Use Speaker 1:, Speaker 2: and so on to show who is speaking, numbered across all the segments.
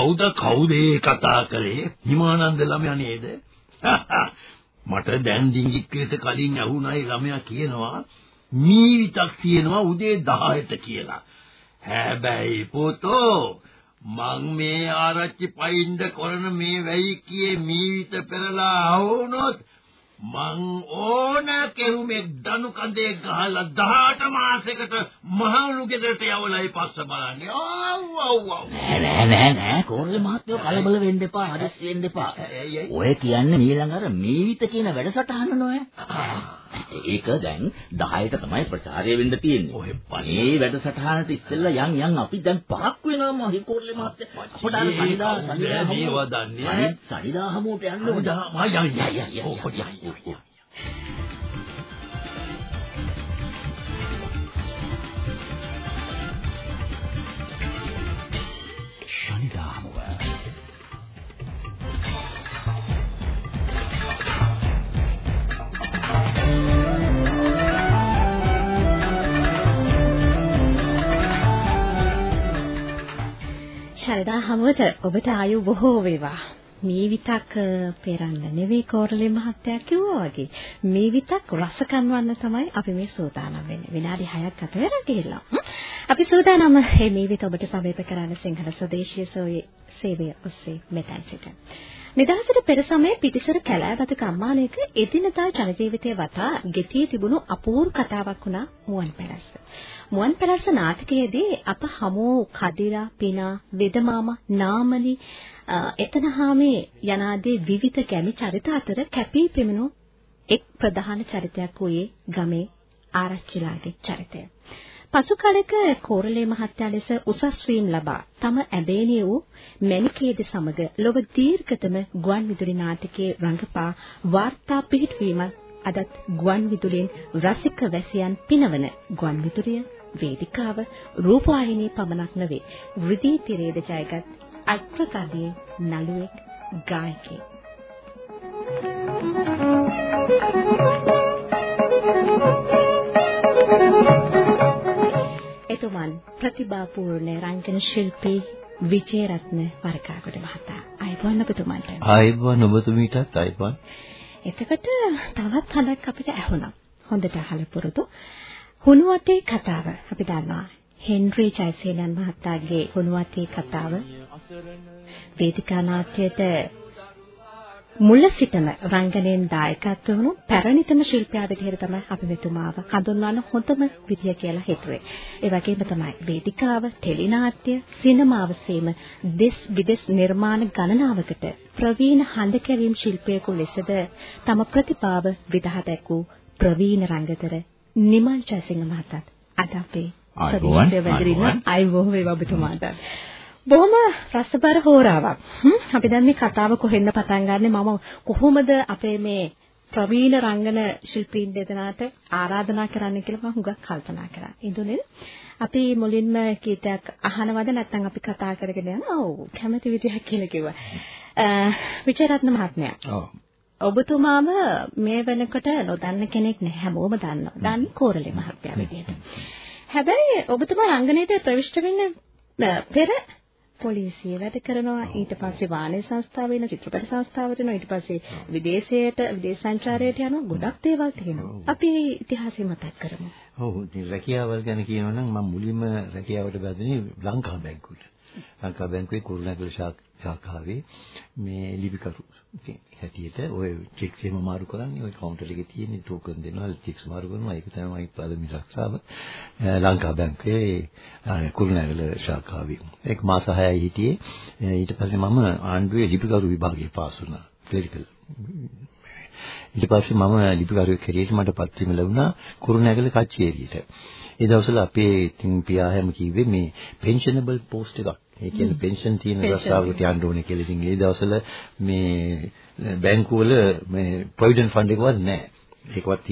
Speaker 1: කවුද කවුද කතා කරේ? හිමානන්ද ළමයා නේද? මට දැන් ඩිංගික්කේට කලින් ඇහුණයි ළමයා කියනවා මීවිතක් තියෙනවා උදේ 10ට කියලා. හැබැයි පොතෝ මං මේ ආරච්චි පයින්ද කරන මේ වැයි කියේ මීවිත පෙරලා ආවොනොත් මං ඕන කෙරුමේ දනු කඳේ ගහලා 18 මාසයකට මහලු ගෙදරට යවලයි පස්ස බලන්නේ. ආව් ආව් ආව්.
Speaker 2: නෑ නෑ නෑ නෑ කෝරළේ මහත්තයෝ කලබල වෙන්න එපා. හදිස්සි වෙන්න එපා. ඔය කියන්නේ ඊළඟ අර මීවිත කියන වැඩසටහන නෝය. ඒක දැන් 10ට තමයි ප්‍රචාරය වෙන්න තියෙන්නේ. ඔය මේ වැඩසටහනට ඉස්සෙල්ලා යන් යන් අපි දැන් පරක් වෙනවා මහි කෝරළේ මහත්තයා. අපට අර සනිදා සනිදා
Speaker 1: මේවා දන්නේ
Speaker 2: සනිදා හමුවට යන්න ඕනේ.
Speaker 1: මා යන් යන් යන්. ඔය යන්.
Speaker 2: ශනිදාමුව
Speaker 3: ශරදා හමුවට ඔබට ආයු බොහෝ වේවා. මේ විතක් පෙරන්න නෙවෙයි කෝරළේ මහත්තයා කිව්වා වගේ. මේ විතක් රස කන්වන්න තමයි අපි මේ සූදානම් වෙන්නේ. විනාඩි 6ක් ගත වෙලා ගිහිල්ලා. අපි සූදානම් මේ විත ඔබට සමීප කරන්න සිංහල ස්වදේශීය සේවය ඔස්සේ මෙතන සිට. නිදහසට පෙර සමයේ පිටිසර කැලෑවත ගම්මානයක එදිනදා ජනජීවිතය වටා ගෙතී තිබුණු අපූර්ව කතාවක් වුණා මුවන් පැලස්ස. මුවන් පැලස්ස නාටකයේදී අප හමු කදිරා, පිනා, වෙදමාමා, නාමලි, එතනහාමේ යනාදී විවිධ ගැමි චරිත අතර කැපී පෙනුණු එක් ප්‍රධාන චරිතයක් වූයේ ගමේ ආරච්චිලාගේ චරිතය. පසු කලක කෝරළේ මහත්තයා ලෙස උසස් වීම ලබා තම ඇබේනිය වූ මැණිකේද සමග ලොව දීර්ඝතම ගුවන් විදුලි නාටකයේ රංගපා වාර්තා පිහිටවීමත් අදත් ගුවන් විදුලියෙන් රසික වැසියන් පිනවන ගුවන් විදුලිය වේදිකාව රූපවාහිනී පමණක් නොවේ. වෘදී තිරේද ජයගත් අත්ප්‍රකදී නළුවෙක් ගායකයෙක්. එතුමන් ප්‍රතිභාපූර්ණ රංගන ශිල්පී විජේරත්න වරකාගොඩ මහතා. අයබෝන් ඔබතුමන්ට
Speaker 1: ආයබෝන් ඔබතුමීටත් ආයබෝන්
Speaker 3: එතකොට තවත් හලක් අපිට ඇහුණා. හොඳට අහලා පුරුදු. හුණුවටේ කතාව අපි දන්නවා. හෙන්රි ජයසේනන් මහතාගේ හුණුවටේ කතාව. වේදිකා නාට්‍යයට මුල සිටම රංගනයෙන් දායකත්ව වුණු පැරණිතම ශිල්පියා විදිහට තමයි අපි මෙතුමාව හඳුන්වන හොඳම විදිය කියලා හිතුවේ. ඒ වගේම තමයි වේදිකාව, ටෙලිනාට්‍ය, සිනමාව සේම දෙස් විදෙස් නිර්මාණ ගණනාවකට ප්‍රවීණ හඬ කැවීම් ශිල්පියෙකු ලෙසද තම ප්‍රතිභාව විදහා දැක්වූ ප්‍රවීණ රංගතර නිමල් ජයසිංහ මහතාත් අද අපේ
Speaker 2: ආයුබෝවන්
Speaker 3: ආයුබෝවන් වේවා ඔබතුමාට. බොහොම රසබර හෝරාවක්. අපි දැන් මේ කතාව කොහෙන්ද පටන් ගන්නෙ මම කොහොමද අපේ මේ ප්‍රවීණ රංගන ශිල්පීන් දෙදෙනාට ආරාධනා කරන්න කියලා මම හුඟක් කල්පනා කරා. ඉදුනේ අපි මුලින්ම කීතයක් අහනවද නැත්නම් අපි කතා කරගෙන යනවා. ඔව් කැමති විදිහක් කියලා කිව්වා. විචරත්න මහත්මයා.
Speaker 2: ඔව්.
Speaker 3: ඔබතුමාම මේ වෙනකොට නොදන්න කෙනෙක් නැහැ හැමෝම දන්නවා. දන්නේ කෝරළේ මහත්තයා විදිහට. හැබැයි ඔබතුමා රංගනයට ප්‍රවිෂ්ඨ වෙන්න පෙර පොලිසිය වැඩ කරනවා. ඊට පස්සේ වාණිජ සංස්ථාව වෙන චිත්‍රපට සංස්ථාවට යනවා ඊට පස්සේ විදේශයට විදේශ සංචාරයට යනවා. ගොඩක් දේවල් තියෙනවා. අපි ඉතිහාසය මතක් කරමු.
Speaker 1: ඔව්. ඉතින් රැකියාවල් ගැන කියනවා නම් මම මුලින්ම රැකියාවට බැඳුනේ ලංකා බැංකුවට ලංකා බැංකුවේ කුරුණෑගල ශාඛාවේ මේ ලිපිකරු හැටියට ඔය චෙක්ස් එහෙම මාරු කරන්නේ ඔය කවුන්ටර් එකේ තියෙන ටෝකන් දෙනවා චෙක්ස් මාරු කරනවා. ඒක තමයි පළවෙනි රක්ෂාව ලංකා බැංකුවේ කුරුණෑගල ශාඛාවේ. ඒක මාස 6යි හිටියේ. ඊට පස්සේ මම ආණ්ඩුවේ ලිපිකරු විභාගයේ පාස් වුණා. ක්ලරිකල් ඊට පස්සේ මම ලිපිකරුවෙක් හැටියට මට පත්වීම ලැබුණා කුරුණෑගල කච්චේරියට. ඒ දවස්වල අපේ ඉතින් පියා හැම කිව්වේ මේ පෙන්ෂනබල් පෝස්ට් එකක්. ඒ කියන්නේ පෙන්ෂන් තියෙන රස්සාවකට යන්න ඕනේ කියලා. ඉතින් ඒ දවස්වල මේ බැංකුවල මේ ප්‍රොවිඩන්ට් ෆන්ඩ් එකවත් නැහැ. ඒකවත්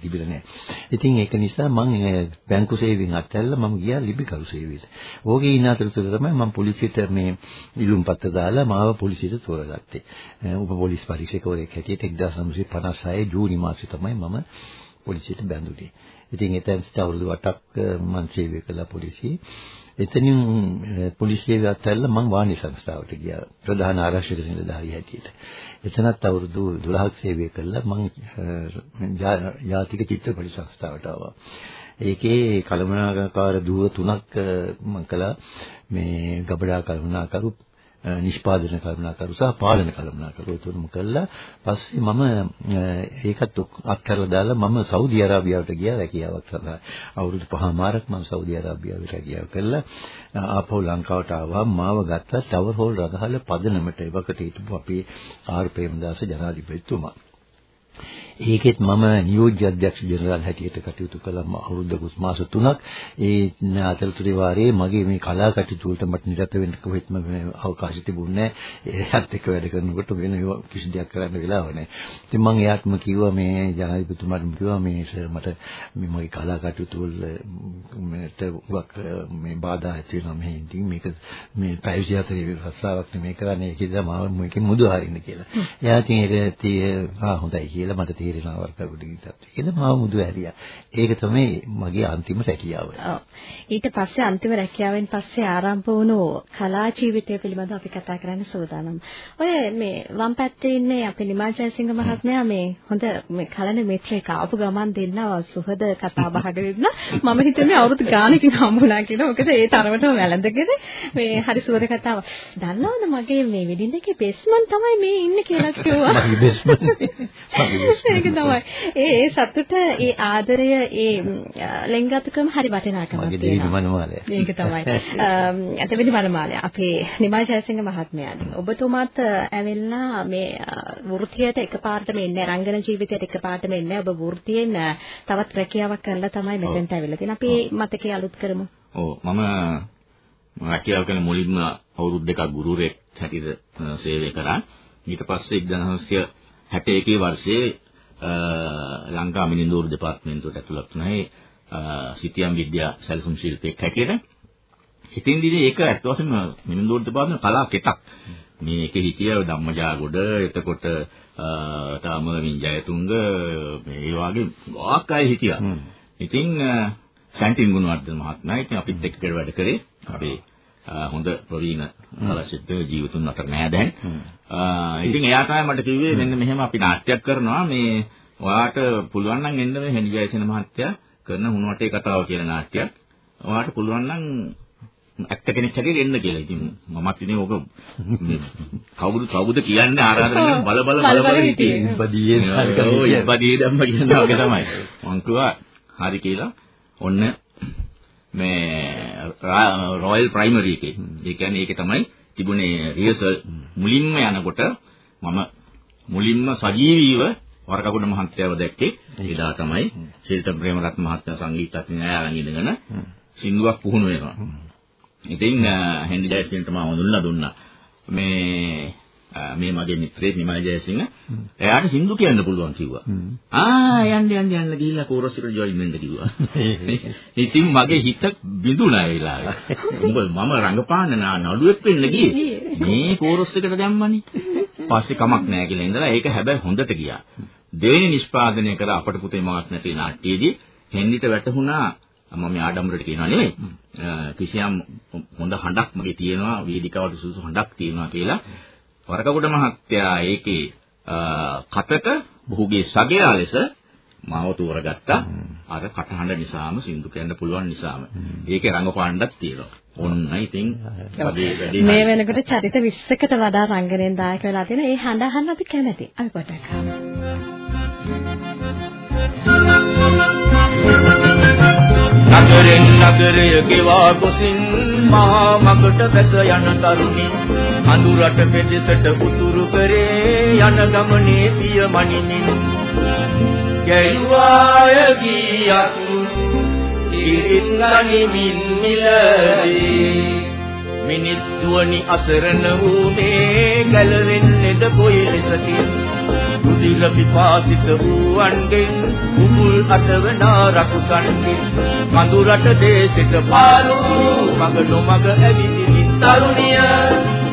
Speaker 1: තිබිලා නැහැ. ඉතින් ඒක නිසා මම බැංකු සේවයෙන් අත්හැරලා මම ගියා ලිපිකරු සේවයට. ඕකේ ඉන්න අතරතුර තමයි මම පොලිසියට මේ ඉලුම් පත්ත දාලා මාව පොලිසියට තෝරගත්තේ. උප පොලිස් පරීක්ෂකවරයෙක් හැටියට 1956 ජූනි මාසේ තමයි මම පොලිසියට බැඳුනේ. ඉතින් එතෙන් අවුරුදු 8ක් මම සේවය කළා පොලිසියේ. එතනින් පොලිසිය ගත්තල්ලා මම වාණි සංස්ථාවට ගියා ප්‍රධාන ආරක්ෂක නිලධාරිය හැටියට. එතනත් අවුරුදු 12ක් සේවය කළා මම ජාතික චිත්‍රපට සංස්ථාවට ආවා. ඒකේ කළමනාකාර දුව තුනක් මම කළා මේ ගබඩා කළමනාකරු නිෂ්පාදන කළමනාකරු සහ පාලන කළමනාකරු ඒ තුනම කළා. පස්සේ මම ඒකත් අත්හැරලා දාලා මම සෞදි අරාබියාවට ගියා රැකියාවක් සඳහා. අවුරුදු පහමාරක් මම සෞදි අරාබියාවේ රැකියාව කළා. ආපහු ලංකාවට ආවා මාව ගත්තා ටවර් හෝල් රගහල පදනමට එවකට හිටපු අපේ ආර් ප්‍රේමදාස ජනාධිපතිතුමා. ඒකෙත් මම නියෝජ්‍ය අධ්‍යක්ෂ ජෙනරාල් හැටියට කටයුතු කළා අවුරුද්දකුත් මාස 3ක්. ඒ අතරතුරේ වාරේ මගේ මේ කලා කටයුතු වලට මට නිරත වෙන්න කොහෙත්ම අවකාශ තිබුණේ නැහැ. ඒත් එක්ක වැඩ කරනකොට වෙන කිසි දෙයක් කරන්න වෙලාව නැහැ. ඉතින් මම එයාටම කිව්වා මේ ජනාධිපතිතුමාට කිව්වා මේ සර් මට මේ මගේ කලා කටයුතු වල මට වක් මේ බාධා ඇති වෙනවා මේ ඉතින් මේක මේ පැය 24 රස්සාවක් නෙමෙයි කරන්නේ ඒකද මම මේකෙන් මුදු හරින්න කියලා. එයා ඉතින් ඒක හොඳයි කියලා මට තේරෙනවා වර්ග ගිහින් කියලා මාව මුදු ඇරියා. ඒක තමයි මගේ අන්තිම රැකියාව.
Speaker 3: ඊට පස්සේ අන්තිම රැකියාවෙන් පස්සේ ආරම්භ වුණු කලා ජීවිතය පිළිබඳව අපි කතා කරන්න සූදානම්. ඔය මේ වම් පැත්තේ ඉන්නේ අපේ නිමල් ජයසිංහ මහත්මයා මේ හොඳ මේ කලන මිත්‍රෙක් ආපු ගමන් දෙන්නව සුහද කතා බහට වෙන්න මම හිතුවේ අවුරුදු ගානකින් හම්බුණා කියලා. මොකද ඒ තරමටම වැළඳගෙන මේ හරි සුහද කතාව. දන්නවද මගේ මේ වෙඩින් එකේ බෙස්මන් තමයි මේ ඉන්නේ කියලා කිව්වා.
Speaker 1: මගේ බෙස්මන්.
Speaker 3: ඒක තමයි. ඒ ඒ සතුට, ඒ ආදරය, ඒ ලෙන්ගතුකම හරි වටිනාකමක්
Speaker 1: මගේ දෙවි මනමාලය.
Speaker 3: ඒක තමයි. අතවෙනි මනමාලය. අපේ නිමල් ජයසිංහ මහත්මයා. ඔබතුමාත් ඇවිල්ලා මේ වෘත්තියට එකපාරටම එන්නේ රංගන ජීවිතයට එකපාරටම එන්නේ. ඔබ වෘත්තියෙන් තවත් රැකියාවක් කරලා තමයි මෙතෙන්ට ඇවිල්ලා තියෙන්නේ. අපි මතකයේ අලුත් කරමු.
Speaker 2: ඔව් මම රැකියාව කරන මුලින්ම අවුරුදු දෙකක් ගුරුවරයෙක් හැටියට සේවය කරා. ඊට පස්සේ 1961 වර්ෂයේ ලංකා මිනිඳුරු දෙපාර්තමේන්තුවට ඇතුළත් වුණා. සිතියම් විද්‍යා සැලසුම් ශිල්පියෙක් හැටියට. ඉතින්දී ඒක ඇත්ත වශයෙන්ම මිනිඳුරු දෙපාර්තමේන්තුවේ කලා කෙතක්. මේකේ හිටිය ධම්මජාගොඩ එතකොට තාම විඤ්ජයතුංග මේ වගේ ගොඩක් අය හිටියා. ඉතින් සැන්ටින් ගුණවර්ධන මහත්මයා ඉතින් අපිත් එක්ක වැඩ කරේ. අපි හොඳ ප්‍රවීණ කලාශිල්ප ජීවිතුන් අතර නෑ දැන්. ඉතින් එයා තමයි මට කිව්වේ මෙන්න මෙහෙම අපි නාට්‍යයක් කරනවා මේ ඔයාට පුළුවන් නම් එන්න මේ හෙනි ජයසේන මහත්තයා කරන හුණුවටේ කතාව කියන නාට්‍යයක්. ඔයාට පුළුවන් නම් ඇක්ට කෙනෙක් හැටියට එන්න කියලා. ඉතින් මමත් ඉතින් ඕක කවුද කවුද කියන්නේ ආරාධනා බල බල බල බල හිටියේ.
Speaker 1: ඉබ්බදීයේ
Speaker 2: ඔව් ඉබ්බදීයේ ධම්ම කියනවා වගේ තමයි. මං කිව්වා හරි කියලා. ඔන්න මේ රොයල් ප්‍රයිමරි එකේ. ඒ කියන්නේ ඒකේ තමයි තිබුණේ රිහර්සල් මුලින්ම යනකොට මම මුලින්ම සජීවීව වරකගොඩ මහත්තයාව දැක්කේ. එදා තමයි ශිල්ප ප්‍රේමරත්න මහත්තයා සංගීතඥයා ළඟ ඉඳගෙන සින්දුවක් පුහුණු වෙනවා. ඉතින් හෙන්ඩි ජයසිංහට මම දුන්නා දුන්නා. මේ මේ මගේ මිත්‍රයෙක් නිමල් ජයසිංහ එයාට සින්දු කියන්න පුළුවන් කිව්වා. ආ යන්න යන්න යන්න ගිහිල්ලා කෝරස් එකට ජොයින් වෙන්න කිව්වා. ඉතින් මගේ හිත බිඳුණා ඒ වෙලාවේ. උඹ මම රංගපාන්න නළුවෙක් වෙන්න ගියේ. මේ කෝරස් එකට දැම්මනේ. පස්සේ කමක් නැහැ කියලා ඉඳලා ඒක හැබැයි හොඳට ගියා. දෙවෙනි නිෂ්පාදනය කර අපට පුතේ මාත් නැති නාට්‍යයේදී හෙන්ඩිට වැටහුණා මම මේ ආඩම්බරට කියනවා නෙමෙයි. කිසියම් හොඳ හඬක් මගේ තියෙනවා වේදිකාවට සුසු හඬක් තියෙනවා කියලා වරකගොඩ මහත්තයා ඒකේ කතක ඔහුගේ සගයා ලෙස මාව තෝරගත්තා. අර කටහඬ නිසාම සින්දු කියන්න පුළුවන් නිසාම. ඒකේ රංගපාණ්ඩක් තියෙනවා. ඔන්න ඉතින්
Speaker 3: මේ වෙනකොට චරිත 20කට වඩා රංගනයෙන් දායක වෙලා තියෙන ඒ හඬ අහන්න අපි කැමති. අපි පොඩ්ඩක්
Speaker 2: නගරෙන් නගරය ගෙවා ගොසින් මහා මගට බැස යන තරුණින් අඳුරට පෙදෙසට උතුරු කරේ යන ගමනේ පිය මනිනින් ගැයුවාය ගියක් ඉරින් ගනිමින් මිලදී. මිනිස් දුවනි අසරණ වූ මේ ගැලවෙන්නේද කොයි ලෙසකින් දුදිල විපාසිත වූවන්ගෙන් කුකුල් අතවන රකුසන්ගෙන් කඳුරට දේශෙට පාලු මග නොමග ඇවිදින තරුණිය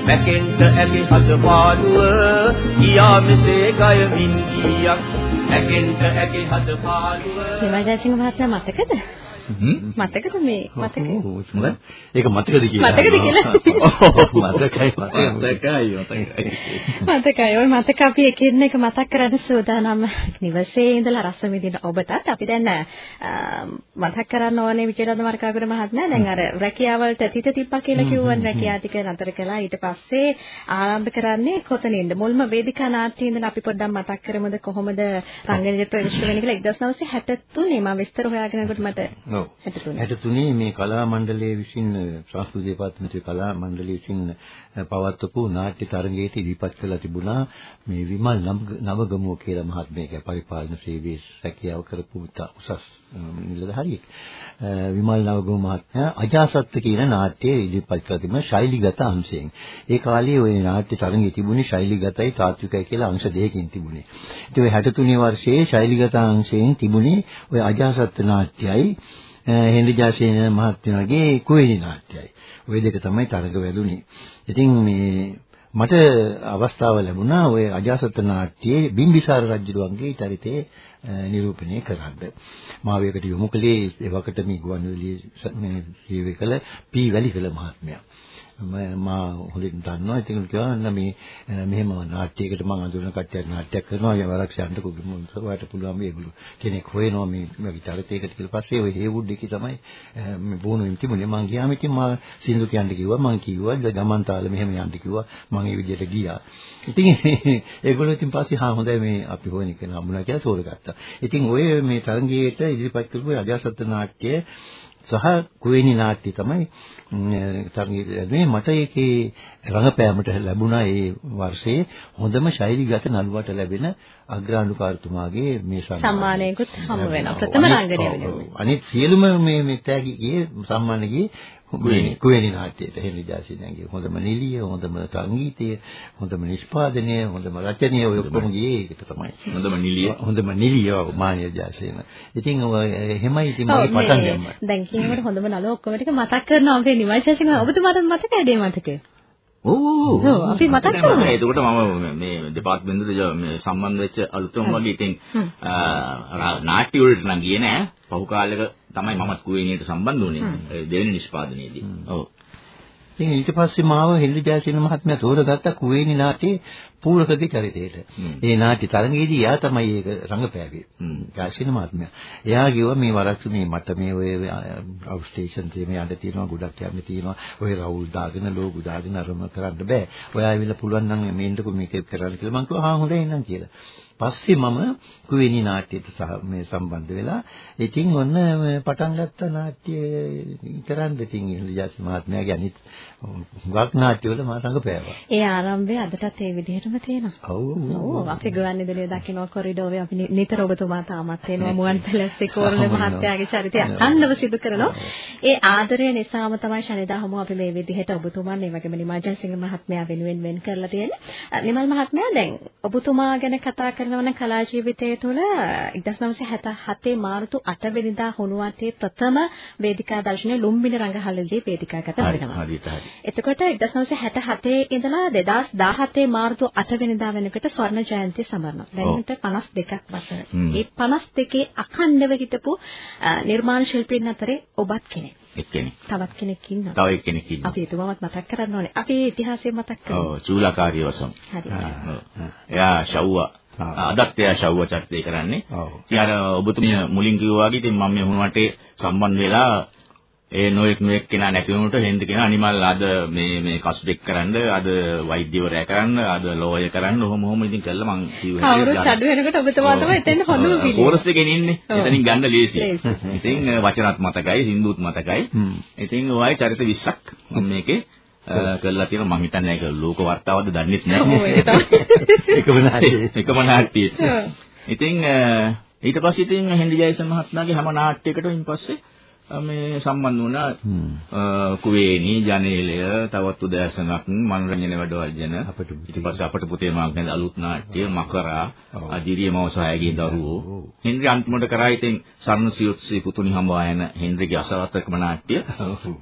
Speaker 2: මැකෙන්ට ඇගේ හද පාඩුව කියා මෙසේ ගයමින් ගියක් ඇකෙන්ට ඇකේ හද පාළුව
Speaker 3: හිමජාසිංහ මහත්මයා මතකද? මතකද මේ? මතක
Speaker 1: ඒක මතකද කියලා.
Speaker 3: මතකද කියලා.
Speaker 1: මතකයි
Speaker 2: මතකයි. මතකයි
Speaker 3: මතකයි. ඔය මතක අපි එකින් එක මතක් කරන්න සූදානම් නිවසේ ඉඳලා රස විඳින ඔබටත්. අපි දැන් මතක් කරන්න ඕනේ විජේරන්ද මර්කාගුර මහත්මයා. දැන් අර රැකියාවලට තිත තිබ්බා කියලා කිව්වන් රැකියාව ටික නතර කළා. ඊට පස්සේ ආරම්භ කරන්නේ කොතනින්ද? මුල්ම වේදිකා නාට්‍යයේ ඉඳන් අපි පොඩ්ඩක් මතක් කරමුද කොහොමද රංගනයට ප්‍රවේශ වෙන්නේ කියලා? 1963 මම විස්තර හොයාගෙන යනකොට මට
Speaker 1: ඔව්. 63 මේ කලා මණ්ඩලයේ විසින් සංස්කෘති දෙපාර්තමේන්තුවේ කලා මණ්ඩලයේ විසින් පවත්වපු නාට්‍ය තරඟයට ඉදිරිපත් කළා තිබුණා. මේ විමල් නවගමුව කියලා මහත්මයෙක් පරිපාලන සේවයේ රැකියාව කරපු උසස් නිලධාරියෙක්. විමල් නවගමුව මහත්මයා අජාසත් කියන නාට්‍ය ඉදිරිපත් කළ තිබුණා ශෛලිගත අංශයෙන්. ඒ කාලේ ওই නාට්‍ය තරඟය තිබුණේ ශෛලිගතයි තාත්විකයි කියලා අංශ දෙකකින් තිබුණේ. ඉතින් ওই 63 වර්ෂයේ ශෛලිගත අංශයෙන් තිබුණේ ওই අජාසත් නාට්‍යයයි හෙන්රි ජාසේන මහත්මයාගේ කුවේණි නාට්‍යයයි. ওই දෙක තමයි තරඟ වැදුනේ. ඉතින් මේ මට අවස්ථාව ලැබුණා ওই අජාසත් නාට්‍යයේ බිම්බිසාර රජුගේ චරිතේ නිරූපණය කරන්න. මාවයකට යොමු කළේ එවකට මේ ගුවන්විදුලියේ මේ සේවය කළ පී වැලිකල මහත්මයා. මා හොලින් දන්නවා. ඉතින් කියනවා මේ මෙහෙම නාට්‍යයකට මම අඳුරන කට්ටියක් නාට්‍යයක් කරනවා. ඒ වරක්ෂයන්ට කුගමුන් සරුවට පුළුවන් මේගොල්ලෝ කෙනෙක් හොයනවා මේ මේ චරිතයකට කියලා. පස්සේ ඔය හේවුඩ් එකේ තමයි මේ බෝනුවෙන් තිබුණේ මං ගියාම ඉතින් මම සින්දු කියන්න කිව්වා. මං කිව්වා ගමන් තාල මෙහෙම යන්න කිව්වා. මං ඒ විදිහට ගියා. ඉතින් ඒගොල්ලෝ ඉතින් පස්සේ හා හොඳයි මේ අපි හොයන එක නම්ුණා කියලා තෝරගත්තා. ඉතින් ඔය මේ තරංගයේට ඉදිරිපත් කරපු අජාසත් නාට්‍ය සහ කුවේණි නාට්‍ය තමයි තරඟයේ මට ඒකේ රංගපෑමට ලැබුණා ඒ වර්ෂයේ. හොඳම ශෛලීගත නළුවට ලැබෙන අග්‍රාණුකාරතුමාගේ මේ
Speaker 3: සම්මානයකුත් හමු වෙනවා. ප්‍රථම රංගනය වෙනවා.
Speaker 1: අනිත් සියලුම මේ මෙතෑගේ ගියේ ගියේ කුවේණි නාට්‍යයට හෙලි ජාසිනගේ හොඳම නිලිය හොඳම සංගීතය හොඳම නිෂ්පාදනය හොඳම රචනය ඔය ඔක්කොම ගියේ. ඒකට තමයි
Speaker 2: හොඳම නිලිය.
Speaker 1: හොඳම නිලිය මානිය ජාසින ඉතින් එහෙමයි ඉතින් මගේ පටන් ගම්ම
Speaker 3: දැන් කියනකොට හොඳම නළුව ඔක්කොම ටික මතක් කරනවා අපේ නිවයිසසිංහ ඔබතුමාට මතකද ඒ මතකේ
Speaker 2: ඔව්.
Speaker 3: අපි මතක් කරමු.
Speaker 2: එතකොට මම මේ දෙපාර්තමේන්තුවට මේ සම්බන්ධ වෙච්ච අලුතම වගේ ඉතින් නාට්‍ය වලට නම් ගියේ නෑ. පහු කාලෙක තමයි මමත් කුවේණියට සම්බන්ධ වුණේ. දෙවෙනි නිෂ්පාදනයේදී. ඔව්.
Speaker 1: ඉතින් ඊට පස්සේ මාව හෙල්ලි ජයසේන මහත්මයා තෝරගත්ත කුවේණි නාට්‍යයේ පූරකගේ චරිතයට. ඒ නාට්‍ය තරඟයේදී එයා තමයි ඒක රංගපෑවේ. ජයසේන මහත්මයා. එයා කිව්වා මේ වරක්ස මේ මට මේ ඔය ස්ටේෂන් තේම යන්න තියෙනවා ගොඩක් යන්න තියෙනවා. ඔය රවුල් දාගෙන ලෝගු දාගෙන අරම කරන්න බෑ. ඔයා ඇවිල්ලා පුළුවන් නම් මේන්නකො මේක කරන්න කියලා මං කිව්වා ආ හොඳයි නං කියලා. පස්සේ මම කුවේණි නාට්‍යයට මේ සම්බන්ධ වෙලා ඉතින් ඔන්න පටන් ගත්ත නාට්‍ය කරන්න ඉතින් ඉලියාස් මහත්මයාගේ අනිත් හුඟක් නාට්‍යවල මම රඟපෑවා.
Speaker 3: ඒ ආරම්භය අදටත් ඒ විදිහටම තියෙනවා.
Speaker 1: ඔව්.
Speaker 3: ඔව් අපි ගුවන්විදුලියේ දකින්න කොරිඩෝවේ අපි නිතර ඔබතුමා තාමත් එනවා මුවන් පැලස්සේ කෝරළ මහත්තයාගේ චරිතය අන්නව සිදු කරනවා. ඒ ආදරය නිසාම තමයි ශනිදා හමු අපි මේ විදිහට ඔබතුමාන් ඒ වගේම නිමාජන් සිංහ මහත්මයා වෙනුවෙන් වෙන් කරලා තියෙන්නේ. නිමල් මහත්මයා දැන් ඔබතුමා ගැන කතා කරනවන කලා ජීවිතය තුළ 1977 මාර්තු 8 වෙනිදා හුණුවටේ ප්‍රථම වේදිකා දර්ශනයේ ලුම්බිනි රංගහලදී වේදිකාගත වෙනවා. එතකොට 1967 ඉඳලා 2017 මාර්තු 8 වෙනිදා වෙනකොට ස්වර්ණ ජයන්ති සමරනවා. දැන් 52ක් වසර. ඒ 52 අඛණ්ඩව හිටපු නිර්මාණ ශිල්පීන් අතරේ ඔබත් කෙනෙක්.
Speaker 2: එක්කෙනෙක්.
Speaker 3: තවත් කෙනෙක් ඉන්නවා.
Speaker 2: තව එක්කෙනෙක් ඉන්නවා.
Speaker 3: අපි එතුමාවත් මතක් කරන්න ඕනේ. අපි ඉතිහාසය මතක් කරමු.
Speaker 2: ඔව් චූලකාරී වසම්.
Speaker 3: හරි.
Speaker 2: එයා ශව්වා අදත් එයා ශව්ව චරිතය කරන්නේ. ඉතින් අර ඔබතුමිය මුලින් කිව්වා වගේ ඉතින් මම මේ හුණුවටේ සම්බන්ධ වෙලා ඒ නොඑක් නොඑක් කෙනා නැති වුණොත් හෙන්ද කෙනා අනිමල් අද මේ මේ කස්ටෙක් කරන්න අද වෛද්‍යවරයා කරන්න අද ලෝයර් කරන්න ඔහොම ඔහොම ඉතින් කළා මං කිව්වා
Speaker 3: කවුරුත් අඩු වෙනකොට ඔබතුමා තමයි එතෙන් හොඳම පිළි.
Speaker 2: කෝරස් එකෙන් ඉන්නේ. එතනින් ගන්න ලේසි. ඉතින් වචනත් මතකයි සින්දුත් මතකයි. ඉතින් ඔයයි චරිත 20ක් මම මේකේ කරලා තියෙනවා මම හිතන්නේ ඒක ලෝක වර්තාවද දන්නෙත් නැහැ.
Speaker 1: එකම නාට්‍යය.
Speaker 2: එකම නාට්‍යය. ඉතින් ඊට පස්සේ ඉතින් හෙන්රි ජයසන් මහත්මයාගේ හැම නාට්‍යයකටම ඉන් පස්සේ මේ සම්බන්ධ වුණා. කුවේණී ජනේලය තවත් උදෑසනක් මනෝරංජන වැඩවර්ජන. අපිට ඊට පස්සේ අපට පුතේ මාගේ අලුත් නාට්‍ය මකරා අජිරිය මවසහායගේ දරුවෝ. හෙන්රි අන්තිමට කරා ඉතින් සරණ සියොත්සී පුතුනි හම්බායන හෙන්රිගේ අසවත්තකම නාට්‍ය.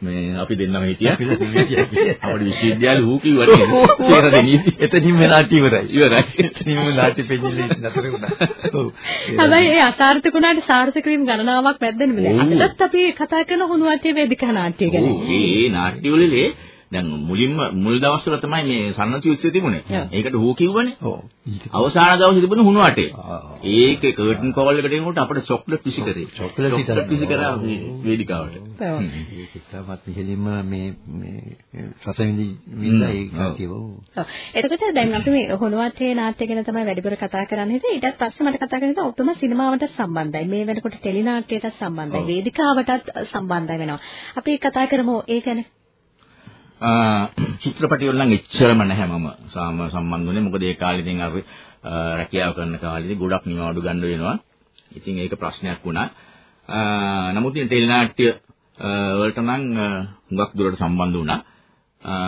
Speaker 2: මේ අපි දෙන්නම හිටියා. අපේ විශ්වවිද්‍යාලේ ඌ කිව්වට තේර දෙන්නේ
Speaker 1: එතනින්ම නාට්‍ය ඉවරයි.
Speaker 2: ඉවරයි.
Speaker 1: එතනින්ම නාට්‍ය පෙන්නලේ නතර වුණා
Speaker 3: හැබැයි ඒ අසාර්ථක වුණාට සාර්ථක වීම ගණනාවක් නැද්දනේ අදත් අපි කතා කරන හුණුවතේ වේදිකා නාට්‍ය ගැන.
Speaker 2: ඔව් මේ නාට්‍යවලදී දැන් මුලින්ම මුල් දවස්වල තමයි මේ සන්නසි උත්සවය තිබුණේ. ඒකට හූ කිව්වනේ. ඔව්. අවසාන දවසේ තිබුණේ හුණු අටේ. ඒකේ කර්ටන් කෝල් එකට එනකොට අපිට චොක්ලට් පිසි කරේ. චොක්ලට් පිසි කරා වේදිකාවට.
Speaker 1: ඒක ඉස්සමත් ඉහෙලින්ම මේ මේ රසවිඳි විඳලා ඒ නාට්‍යව.
Speaker 3: ඔව්. එතකොට දැන් අපි මේ හුණුවටේ නාට්‍ය ගැන තමයි වැඩිපුර කතා කරන්නේ. ඊටත් පස්සේ මට කතා කරන්න ඔබතුම සිනමාවට සම්බන්ධයි. මේ වෙනකොට ටෙලි නාට්‍යයටත් සම්බන්ධයි. වේදිකාවටත් සම්බන්ධයි වෙනවා. අපි කතා කරමු ඒ ගැන.
Speaker 2: චිත්‍රපටි වල නම් එච්චරම නැහැ මම සාම සම්බන්ධුනේ මොකද ඒ කාලේ ඉතින් අපි රැකියාව කරන කාලේදී ගොඩක් නිවාඩු ගන්න වෙනවා. ඉතින් ඒක ප්‍රශ්නයක් වුණා. නමුත් ඉතින් ටෙලි නාට්‍ය වලට නම් හුඟක් දුරට සම්බන්ධ වුණා.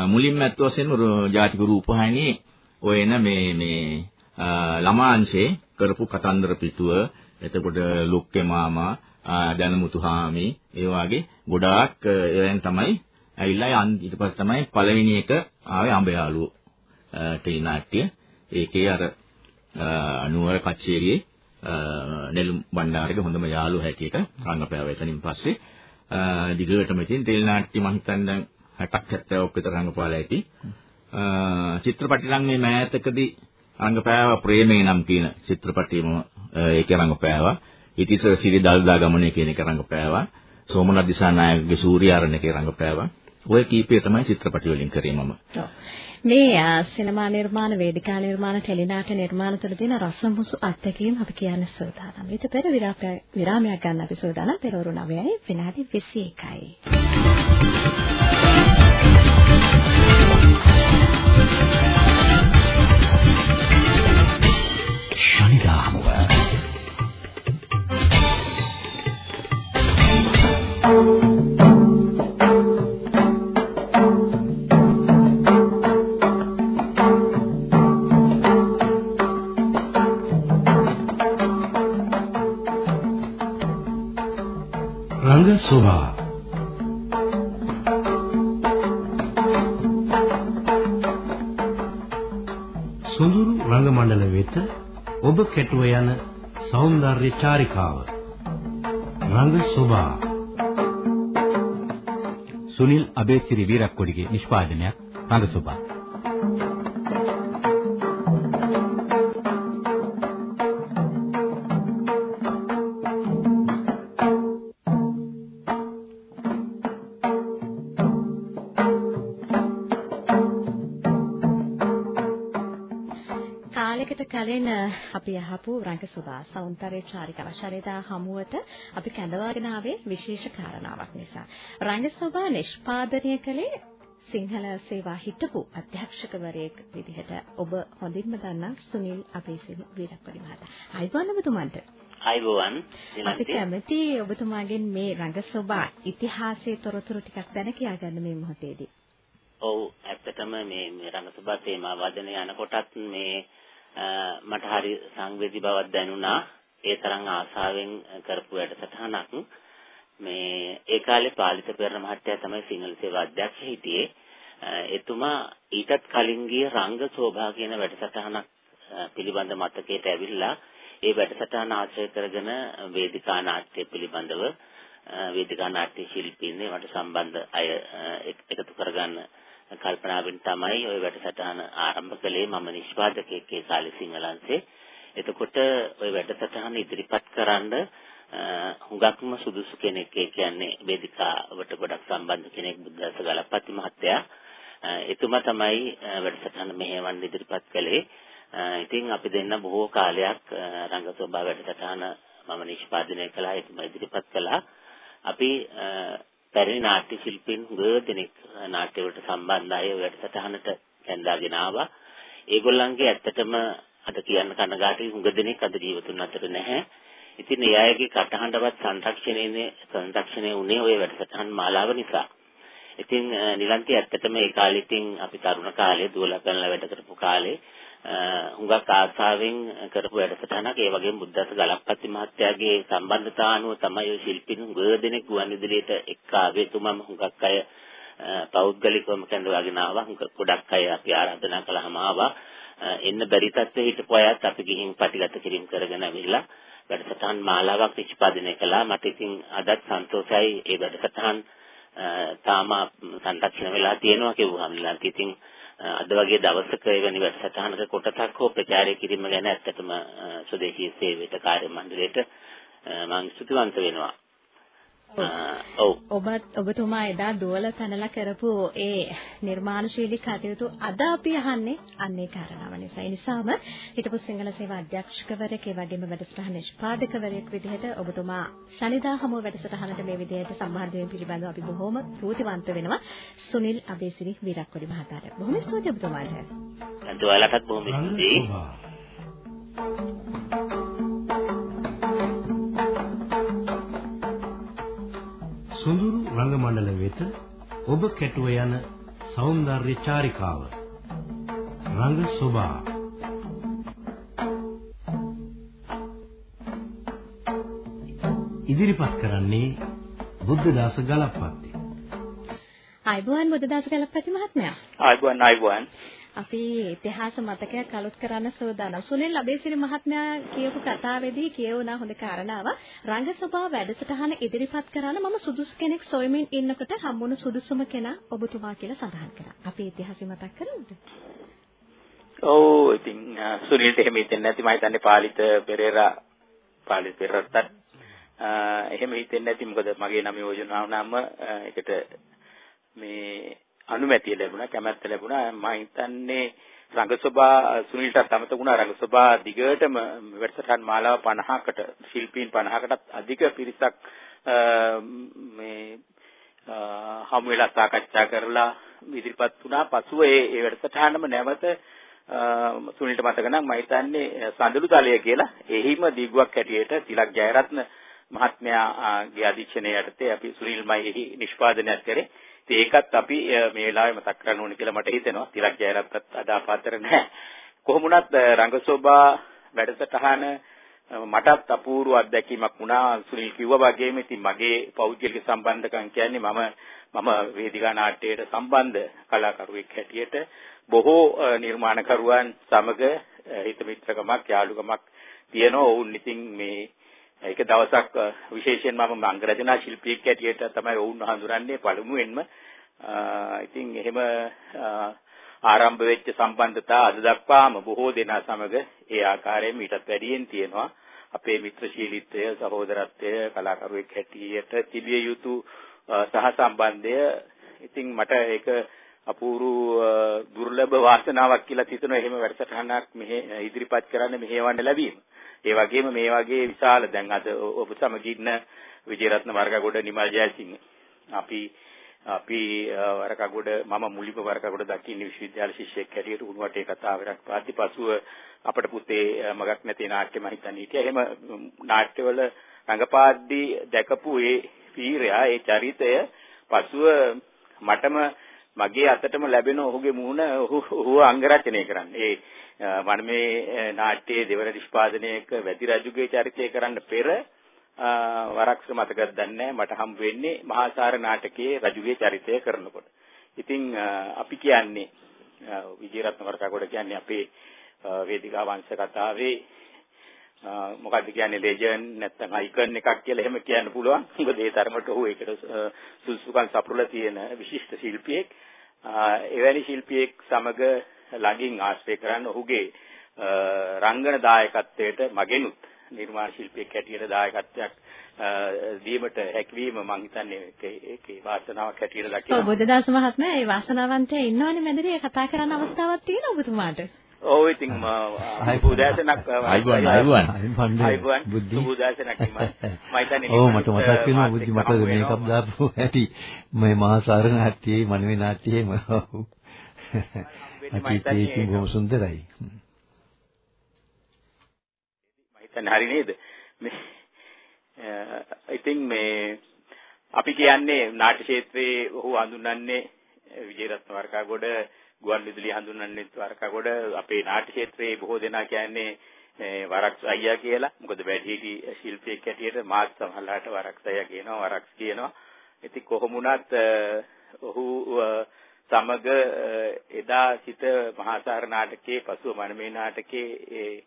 Speaker 2: මුලින්ම ඇත්ත වශයෙන්ම ජාතික රූපවාහිනියේ ඔය එන මේ මේ ළමාංශේ කරපු කතන්දර පිටුව එතකොට ලොක්කේ මාමා දැනමුතු හාමි ඒ වගේ ගොඩාක් එයන් තමයි ඇවිල්ලා ඊට පස්සේ තමයි පළවෙනි එක ආවේ අඹයාලුව ටෙලිනාට්‍ය. ඒකේ අර නුවර කච්චේරියේ නෙළුම් බණ්ඩාරගේ හොඳම යාළුවා හැටියට රංගපෑව එතනින් පස්සේ දිගටම ඉතින් ටෙලිනාට්‍ය මම හිතන්නේ 60ක් 70ක් විතර රංගපාලා ඇති. චිත්‍රපටි නම් මේ මෑතකදී රංගපෑව ප්‍රේමේ නම් කියන චිත්‍රපටියම ඒකේ රංගපෑවා. ඉතිසර සිරි දල්දා ගමනේ කියන එක රංගපෑවා. සෝමනාথ දිසානායකගේ සූර්යාරණ්‍යකේ රංගපෑවා. ඔය කීපය තමයි චිත්‍රපටි වලින් කරේ මම.
Speaker 3: මේ සිනමා නිර්මාණ, වේදිකා නිර්මාණ, ටෙලිනාට්‍ය නිර්මාණ තුළ තියෙන රසමුසු අත්දැකීම් අපි කියන්නේ සෝදානම්. ඊට පෙර විරාමයක් ගන්න අපි සෝදානම් පෙරවරු 9යි විනාඩි 21යි.
Speaker 4: ශනිදාමුව සෝභා සොඳුරු රංග මණ්ඩල වෙත ඔබ කෙටුව යන సౌందර්ය චාරිකාව. රංග සෝභා
Speaker 5: සුනිල් අබේසිරි වීරක්කොඩිගේ නිෂ්පාදනයක් රංග සෝභා
Speaker 3: අපි අහපු රංග සුභා සෞන්දර්ය චාරිකාව ශරීරා හමුවට අපි කැඳවාගෙන ආවේ විශේෂ කාරණාවක් නිසා. රංග සුභා නිෂ්පාදනය කළේ සිංහල සේවා හිටපු අධ්‍යක්ෂකවරයෙක් විදිහට ඔබ හොඳින්ම දන්නා සුනිල් අපේසිරි වීරප්පඩි මහතා. අයිබෝන් ඔබතුමන්ට.
Speaker 6: අයිබෝන්.
Speaker 3: අපි කැමති ඔබතුමාගෙන් මේ රංග සුභා ඉතිහාසයේ තොරතුරු ටිකක් දැන කියා ගන්න මේ මොහොතේදී.
Speaker 6: ඔව් ඇත්තටම මේ රංග සුභා තේමා වාදනය යනකොටත් මේ මට හරි සංවේදී බවක් දැනුණා. ඒ තරම් ආසාවෙන් කරපු වැඩසටහනක්. මේ ඒ කාලේ පාලිත පෙරණ මහත්තයා තමයි සිංහල සේවා අධ්‍යක්ෂ හිටියේ. එතුමා ඊටත් කලින් ගිය රංග සෝභා කියන වැඩසටහනක් පිළිබඳ මතකයට ඇවිල්ලා ඒ වැඩසටහන ආශ්‍රය කරගෙන වේදිකා නාට්‍ය පිළිබඳව වේදිකා නාට්‍ය ශිල්පීන් ඒවට සම්බන්ධ අය එකතු කරගන්න කල්පනාවෙන් තමයි ওই වැඩසටහන ආරම්භ කළේ මම නිෂ්පාදකයෙක් ඒ කාලේ සිංහලංශේ. එතකොට ওই වැඩසටහන ඉදිරිපත් කරන්න හුඟක්ම සුදුසු කෙනෙක් ඒ කියන්නේ වේදිකාවට ගොඩක් සම්බන්ධ කෙනෙක් බුද්ධාස ගලපති මහත්තයා. එතුමා තමයි වැඩසටහන මෙහෙවන්න ඉදිරිපත් කළේ. ඉතින් අපි දෙන්න බොහෝ කාලයක් රංගසෝභා වැඩසටහන මම නිෂ්පාදනය කළා එතුමා ඉදිරිපත් කළා. අපි පැරණි නාට්‍ය ශිල්පීන් හුඟ දෙනෙක් නාට්‍ය වලට සම්බන්ධ අය වැඩසටහනට කැඳාගෙන ආවා. ඒගොල්ලන්ගේ ඇත්තටම අද කියන්න කනගාටුයි හුඟ දෙනෙක් අද ජීවතුන් අතර නැහැ. ඉතින් ඒ අයගේ කටහඬවත් සංරක්ෂණයේ සංරක්ෂණය උනේ ওই වැඩසටහන් මාලාව නිසා. ඉතින් නිලන්ති ඇත්තටම ඒ කාලේ ඉතින් අපි තරුණ කාලේ දුවලා කරලා වැඩ කරපු කාලේ හුඟක් ආසාවෙන් කරපු වැඩසටහනක්. ඒ වගේම බුද්දස්ස ගලප්පති මහත්තයාගේ සම්බන්ධතාවනුව තමයි ඔය ශිල්පීන් ගොඩදෙනෙක් ගුවන් විදුලියට එක්ක ආවේ. තුමම හුඟක් අය පෞද්ගලිකවම කැඳවාගෙන ආවා. ගොඩක් අය අපි ආරාධනා කළාම ආවා. එන්න බැරි තත්ත්වෙ හිටපු අයත් අපි ගිහින් පටිගත කිරීම කරගෙන ඇවිල්ලා වැඩසටහන් මාලාවක් නිෂ්පාදනය කළා. මට ඉතින් අදත් සන්තෝෂයි. ඒ වැඩසටහන් තාම සංරක්ෂණ වෙලා තියෙනවා කිව්වහම. ඉතින් අද වගේ දවසක එවැනි වැඩසටහනක කොටසක් හෝ ප්‍රචාරය කිරීම ගැන ඇත්තටම ස්වදේශීය සේවයට කාර්ය මණ්ඩලයට මම ස්තුතිවන්ත වෙනවා.
Speaker 3: ඔව් ඔබ ඔබතුමා එදා දුවල තනලා කරපු ඒ නිර්මාණශීලී කටයුතු අද අපි අහන්නේ අන්නේ කාරණාව නිසා. ඒ නිසාම හිටපු සිංහල සේවා අධ්‍යක්ෂකවරයෙක් ඒ වගේම වැඩසටහන නිෂ්පාදකවරයෙක් විදිහට ඔබතුමා ශනිදා හමුව වැඩසටහනට මේ විදිහට සම්බන්ධ වීම පිළිබඳව අපි බොහොම ස්තුතිවන්ත වෙනවා. සුනිල් අබේසිරි වීරක්කොඩි මහතාට. බොහොම ස්තුතියි ඔබතුමාට.
Speaker 6: ඔයාලටත් බොහොම ස්තුතියි.
Speaker 4: සුඳුරු රංග මණ්ඩල වෙත ඔබ කැටුව යන సౌందර්ය චාරිකාව රංග සෝභා ඉදිරිපත් කරන්නේ බුද්ධදාස ගලප්පත්ති.
Speaker 3: ආයිබෝන් බුද්ධදාස ගලප්පත්ති මහත්මයා.
Speaker 7: ආයිබෝන් ආයිබෝන්.
Speaker 3: අපි ඉතිහාස මතකයක් අලුත් කරන්න සූදානම්. සුනිල් අබේසිරි මහත්මයා කියපු කතාවේදී කියවුණා හොඳ කාරණාවක්. රංගසභාව වැඩසටහන ඉදිරිපත් කරන්න මම සුදුසු කෙනෙක් සොයමින් ඉන්නකොට හම්බුණු සුදුසුම කෙනා ඔබතුමා කියලා සඳහන් කරා. අපි ඉතිහාසය මතක් කරමුද?
Speaker 7: ඔව් ඉතින් සුනිල්ට එහෙම හිතෙන්නේ නැති මම හිතන්නේ පාලිත පෙරේරා පාලිත පෙරේරාට එහෙම හිතෙන්නේ නැති මොකද මගේ නම යෝජනා වුණාම ඒකට මේ අනුමැතිය ලැබුණා කැමැත්ත ලැබුණා. මම හිතන්නේ රංගසභා සුනිල්ට සමතක වුණා. රංගසභා දිගටම වැඩසටහන් මාලාව 50කට ශිල්පීන් 50කටත් අධික පිරිසක් මේ හමු වෙලා සාකච්ඡා කරලා ඉදිරිපත් වුණා. පසුව ඒ ඒ වැඩසටහනම නැවත සුනිල්ට මතක නම් මම හිතන්නේ සඳලු තලය කියලා. එහිම දිගුවක් හැටියට තිලක් ජයරත්න මහත්මයාගේ අධීක්ෂණය යටතේ අපි සුනිල්මයි එහි නිෂ්පාදනයක් කරේ. ඒකත් අපි මේ වෙලාවේ මතක් කරන්න ඕනේ කියලා මට හිතෙනවා. තිලක් ජයරත්නත් අදාපාතර නැහැ. කොහොම වුණත් රංගසෝභා වැඩසටහන මටත් අපූර්ව අත්දැකීමක් වුණා. සුනිල් කිව්වා වගේම ඉතින් මගේ පෞද්ගලික සම්බන්ධකම් කියන්නේ මම මම වේදිකා නාට්‍යයට සම්බන්ධ කලාකරුවෙක් හැටියට බොහෝ නිර්මාණකරුවන් සමග හිත මිත්‍රකමක් යාළුකමක් තියෙනවා. ඔවුන් ඉතින් මේ ඒක දවසක් විශේෂයෙන්ම මම අංගරචනා ශිල්පියෙක් ඇටියට තමයි වුණ හඳුරන්නේ පළමුවෙන්ම. ඉතින් එහෙම ආරම්භ වෙච්ච සම්බන්ධතා අද දක්වාම බොහෝ දෙනා සමග ඒ ආකාරයෙන් ඊටත් වැඩියෙන් තියෙනවා. අපේ මිත්‍රශීලීත්වය, සහෝදරත්වය, කලාකරුවෙක් හැටියට තිබිය යුතු සහ සම්බන්ධය ඉතින් මට ඒක අපූරු දුර්ලභ වාසනාවක් කියලා හිතනවා එහෙම වැඩසටහනක් මෙහෙ ඉදිරිපත් කරන්න මෙහෙවන්න ලැබීම. ඒ වගේම මේ වගේ විශාල දැන් අද ඔබ සමග ඉන්න විජේරත්න වර්ගගොඩ නිමල් ජයසිංහ අපි අපි වරකගොඩ මම මුලින්ම වරකගොඩ දකින්න විශ්වවිද්‍යාල ශිෂ්‍යෙක් හැටියට උණුවටේ කතාවරක් පාද්දි පසුව අපට පුතේ මගක් නැති නාට්‍ය මම හිතන්නේ හිටියා. එහෙම නාට්‍යවල රංගපාද්දි දැකපු ඒ වීරයා ඒ චරිතය පසුව මටම මගේ අතටම ලැබෙන ඔහුගේ මුහුණ ඔහු අංගරචනය කරන්නේ. ඒ මනමේ නාට්‍යයේ දෙවන නිෂ්පාදනයක වැදි රජුගේ චරිතය කරන්න පෙර වරක්ස මතකද දන්නේ මට හම් වෙන්නේ මහාසාර නාටකයේ රජුගේ චරිතය කරනකොට. ඉතින් අපි කියන්නේ විජේරත්න වර්කගොඩ කියන්නේ අපේ වේදිකා වංශ කතාවේ මොකක්ද කියන්නේ ලෙජන්ඩ් නැත්නම් අයිකන් එකක් කියලා එහෙම කියන්න පුළුවන්. මොකද ඒ තරමට ඔහු ඒකට සුසුකන් සපුරලා තියෙන විශිෂ්ට ශිල්පියෙක්. එවැනි ශිල්පියෙක් සමග ළඟින් ආශ්‍රය කරන්න ඔහුගේ රංගන දායකත්වයට මගෙනුත් නිර්මාණ ශිල්පියෙක් හැටියට දායකත්වයක් දීමට හැකියවීම මම හිතන්නේ ඒකේ වාසනාවක් හැටියට දකිනවා.
Speaker 3: ඔව් බුද්ධදාස මහත්මයා ඒ වාසනාවන්තයා ඉන්නවනේ මැදදී කතා කරන්න අවස්ථාවක් තියෙනවා ඔබතුමාට.
Speaker 7: ඔව් ඉතින් බුදාසනක්
Speaker 1: අයිබෝන් අයිබෝන්
Speaker 7: අයිබෝන් බුදාසනක් මම හිතන්නේ
Speaker 1: ඔව් මට මතක් වෙනවා බුද්ධි. මට මේකක් දාපු හැටි. මේ මහාසාර නාට්‍යයේ මනමේ නාට්‍යයේ ඔව් අතීතයේ බොහොම සුන්දරයි.
Speaker 7: මම හිතන්නේ හරි නේද? මේ ඉතින් මේ අපි කියන්නේ නාට්‍ය ක්ෂේත්‍රයේ ඔහු හඳුන්වන්නේ විජේරත්න වර්කාගොඩ ගුවන් විදුලිය හඳුන්වන්නේ වර්කාගොඩ අපේ නාට්‍ය ක්ෂේත්‍රයේ බොහෝ දෙනා කියන්නේ වරක්ස් අයියා කියලා. මොකද වැඩිහිටි ශිල්පියෙක් හැටියට මාත් සමහරලාට වරක්ස් අයියා කියනවා වරක්ස් කියනවා. ඉතින් කොහොම වුණත් ඔහු සමග එදා සිට මහාසාර නාටකයේ පසුව මනමේ නාටකයේ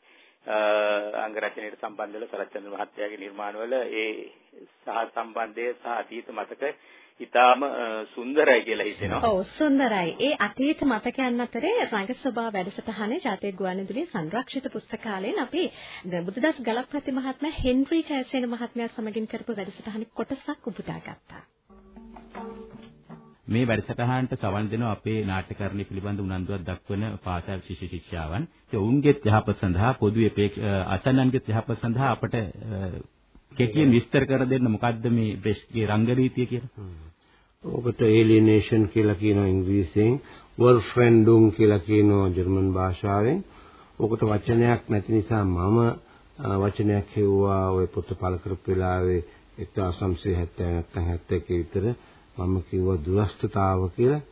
Speaker 7: අංගරචනයට සම්බන්ධ වෙලා සරච්චන්ද්‍ර මහත්තයාගේ නිර්මාණවල ඒ සහ සම්බන්ධය සහ අතීත මතක ඉතාම සුන්දරයි කියලා හිතෙනවා.
Speaker 3: ඔව් සුන්දරයි. ඒ අතීත මතකයන් අතරේ රංගසභා වැඩසටහනේ ජාතික ගුවන්විදුලියේ සංරක්ෂිත පුස්තකාලයෙන් අපි බුදුදස් ගලප්පති මහත්මයා හෙන්රි ජයසේන මහත්මයා සමගින් කරපු වැඩසටහනේ කොටසක් උපුටා ගත්තා.
Speaker 5: මේ වැඩසටහනට සවන් දෙන අපේ නාට්‍යකරණය පිළිබඳ උනන්දුවක් දක්වන පාසල් ශිෂ්‍ය ශික්ෂාවන් ඒ ඔවුන්ගේ යහපත සඳහා පොදු අසන්නන්ගේ යහපත සඳහා අපට කෙටියෙන් විස්තර කර දෙන්න මොකද්ද මේ බ්‍රෙෂ්ගේ රංග රීතිය කියලා.
Speaker 4: ඔකට alienation කියලා කියනවා ඉංග්‍රීසියෙන්, Verfremdung කියලා කියනවා ජර්මන් භාෂාවෙන්. ඔකට වචනයක් නැති නිසා මම වචනයක් හෙව්වා ওই පොත පළ කරපු වෙලාවේ 1970 නැත්නම් 71 විතර මම කිව්වා දුරස්ථතාව කියලා.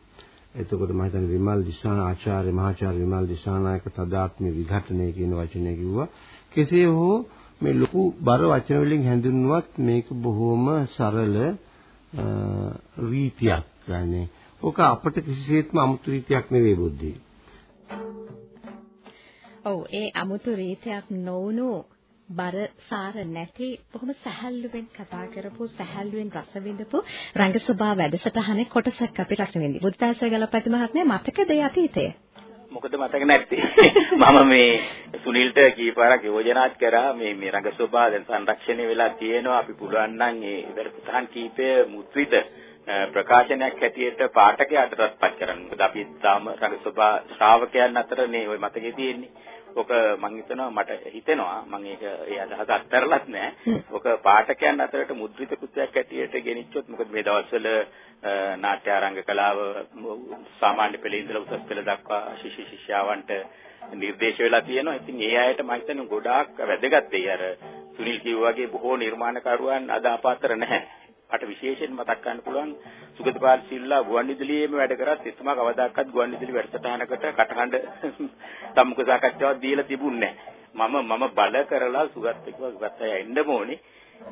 Speaker 4: එතකොට මම හිතන්නේ විමල් දිසාන ආචාර්ය මහාචාර්ය විමල් දිසානායක තදාත්ම විඝටනය කියන වචනේ කිව්වා. කෙසේ හෝ මේ ලොකු බර වචන වලින් හැඳින්වුවත් මේක බොහොම සරල රීතියක්. يعني ඔක අපිට කිසිසේත්ම අමුතු රීතියක් නෙවෙයි බුද්ධි.
Speaker 3: ඔව් ඒ අමුතු රීතියක් නොවුණු බරසාර නැති බොහොම සැහැල්ලුවෙන් කතා කරපු සැහැල්ලුවෙන් රස විඳපු රංගසභා වැඩසටහනේ කොටසක් අපි රස විඳි. බුද්ධාසය ගලපති මහත්මයා මතකද ඒ අතීතය?
Speaker 7: මොකද මතක නැත්තේ. මම මේ සුනිල්ට කීපාරක් යෝජනාත් කරා මේ මේ රංගසභා දැන් සංරක්ෂණය වෙලා තියෙනවා අපි පුළුවන් නම් ඒ වැඩසටහන් කීපය මුද්‍රිත ප්‍රකාශනයක් හැටියට පාඨකයාටත් පත් කරන්න. මොකද අපි තාම රංගසභා ශ්‍රාවකයන් අතරනේ ওই මතකේ තියෙන්නේ. ඔක මම හිතනවා මට හිතෙනවා මම ඒක ඒ අදහස අත්හැරලත් නෑ. ඔක පාඨකයන් අතරට මුද්‍රිත කෘතියක් ඇටියට ගෙනිච්චොත් මොකද මේ දවස්වල නාට්‍ය ආරංග කලාව සාමාන්‍ය පෙළේ ඉඳලා උසස් පෙළ දක්වා ශිෂ්‍ය ශිෂ්‍යාවන්ට නිර්දේශ වෙලා තියෙනවා. ඉතින් ඒ අයට මම හිතන්නේ ගොඩාක් වැදගත් ඒ අර සුනිල් කිව්වා වගේ බොහෝ නිර්මාණකරුවන් අද අප අතර නැහැ. මට විශේෂයෙන් මතක් කරන්න පුළුවන් සුගතපාල සිල්ලා ගුවන්විදුලියේම වැඩ කරත් එතුමා කවදාකවත් ගුවන්විදුලි වැඩසටහනකට කටහඬ සම්මුඛ සාකච්ඡාවක් දීලා තිබුණේ නැහැ. මම මම බල කරලා සුගත් එක්ක සුගත් අය එන්න ඕනේ.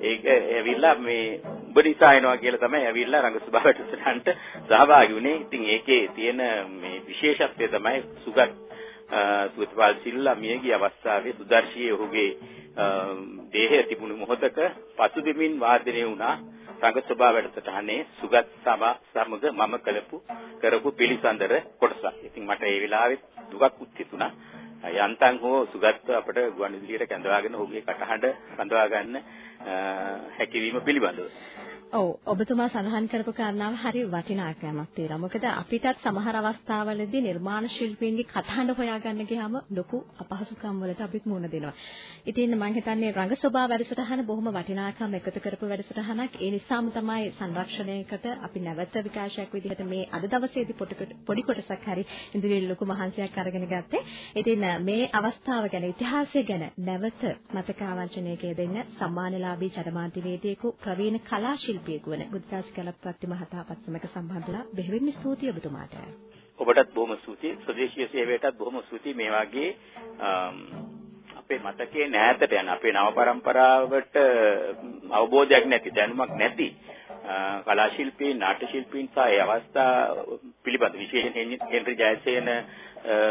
Speaker 7: ඒක ඇවිල්ලා මේ ඔබ නිසා එනවා කියලා තමයි ඇවිල්ලා රංගසභාව වැඩසටහනට සහභාගී වුණේ. ඉතින් ඒකේ තියෙන මේ විශේෂත්වය තමයි සුගත් සුගතපාල සිල්ලා මියගිය අවස්ථාවේ සුදර්ශී ඔහුගේ දේහය තිබුණු මොහොතක පසුබිමින් වාදනය වුණා සංඝ සභා වැඩසටහනේ සුගත් සභා සමග මම කළපු කරපු පිළිසඳර කොටසක්. ඉතින් මට ඒ වෙලාවෙත් දුකක් උත්තිතුණා. යන්තම් හෝ සුගත් අපට ගුවන් විදුලියට කැඳවාගෙන ඔහුගේ කටහඬ රඳවා ගන්න හැකියවීම පිළිබඳව.
Speaker 3: ඔව් ඔබතුමා සඳහන් කරපු කාරණාව හරි වටිනාකමක් තියෙනවා. මොකද අපිටත් සමහර අවස්ථාවලදී නිර්මාණ ශිල්පීන්ගේ කතාහඬ හොයාගන්න ගියාම ලොකු අපහසුකම් වලට අපිත් මුහුණ දෙනවා. ඉතින් මම හිතන්නේ රංග සභා වැඩසටහන බොහොම වටිනාකම් එකතු කරපු වැඩසටහනක්. ඒ නිසාම තමයි සංරක්ෂණයකට අපි නැවත විකාශයක් විදිහට මේ අද දවසේදී පොඩි කොටසක් හරි ඉදිරියේ ලොකු මහන්සියක් අරගෙන ගත්තේ. ඉතින් මේ අවස්ථාව ගැන ඉතිහාසය ගැන නැවත මතකාවංචනයක දෙන්න සම්මානලාභී චරමාන්තිවේදියෙකු ප්‍රවීණ කලා ශිල්පියෙකු වන බුද්ධාස් කලප්පත්ති මහතාපත් සමග සම්බන්ධලා බෙහෙවින් ස්තුතියි ඔබතුමාට.
Speaker 7: ඔබටත් බොහොම ස්තුතියි. ස්වදේශීය සේවයටත් බොහොම ස්තුතියි. මේ වගේ අපේ මතකයේ නෑතට යන අපේ නව પરම්පරාවට අවබෝධයක් නැති දැනුමක් නැති කලා ශිල්පීන් නාට්‍ය ශිල්පීන් සහ ඒ අවස්ථා පිළිබඳ විශේෂයෙන් හෙන්රි ජයසේන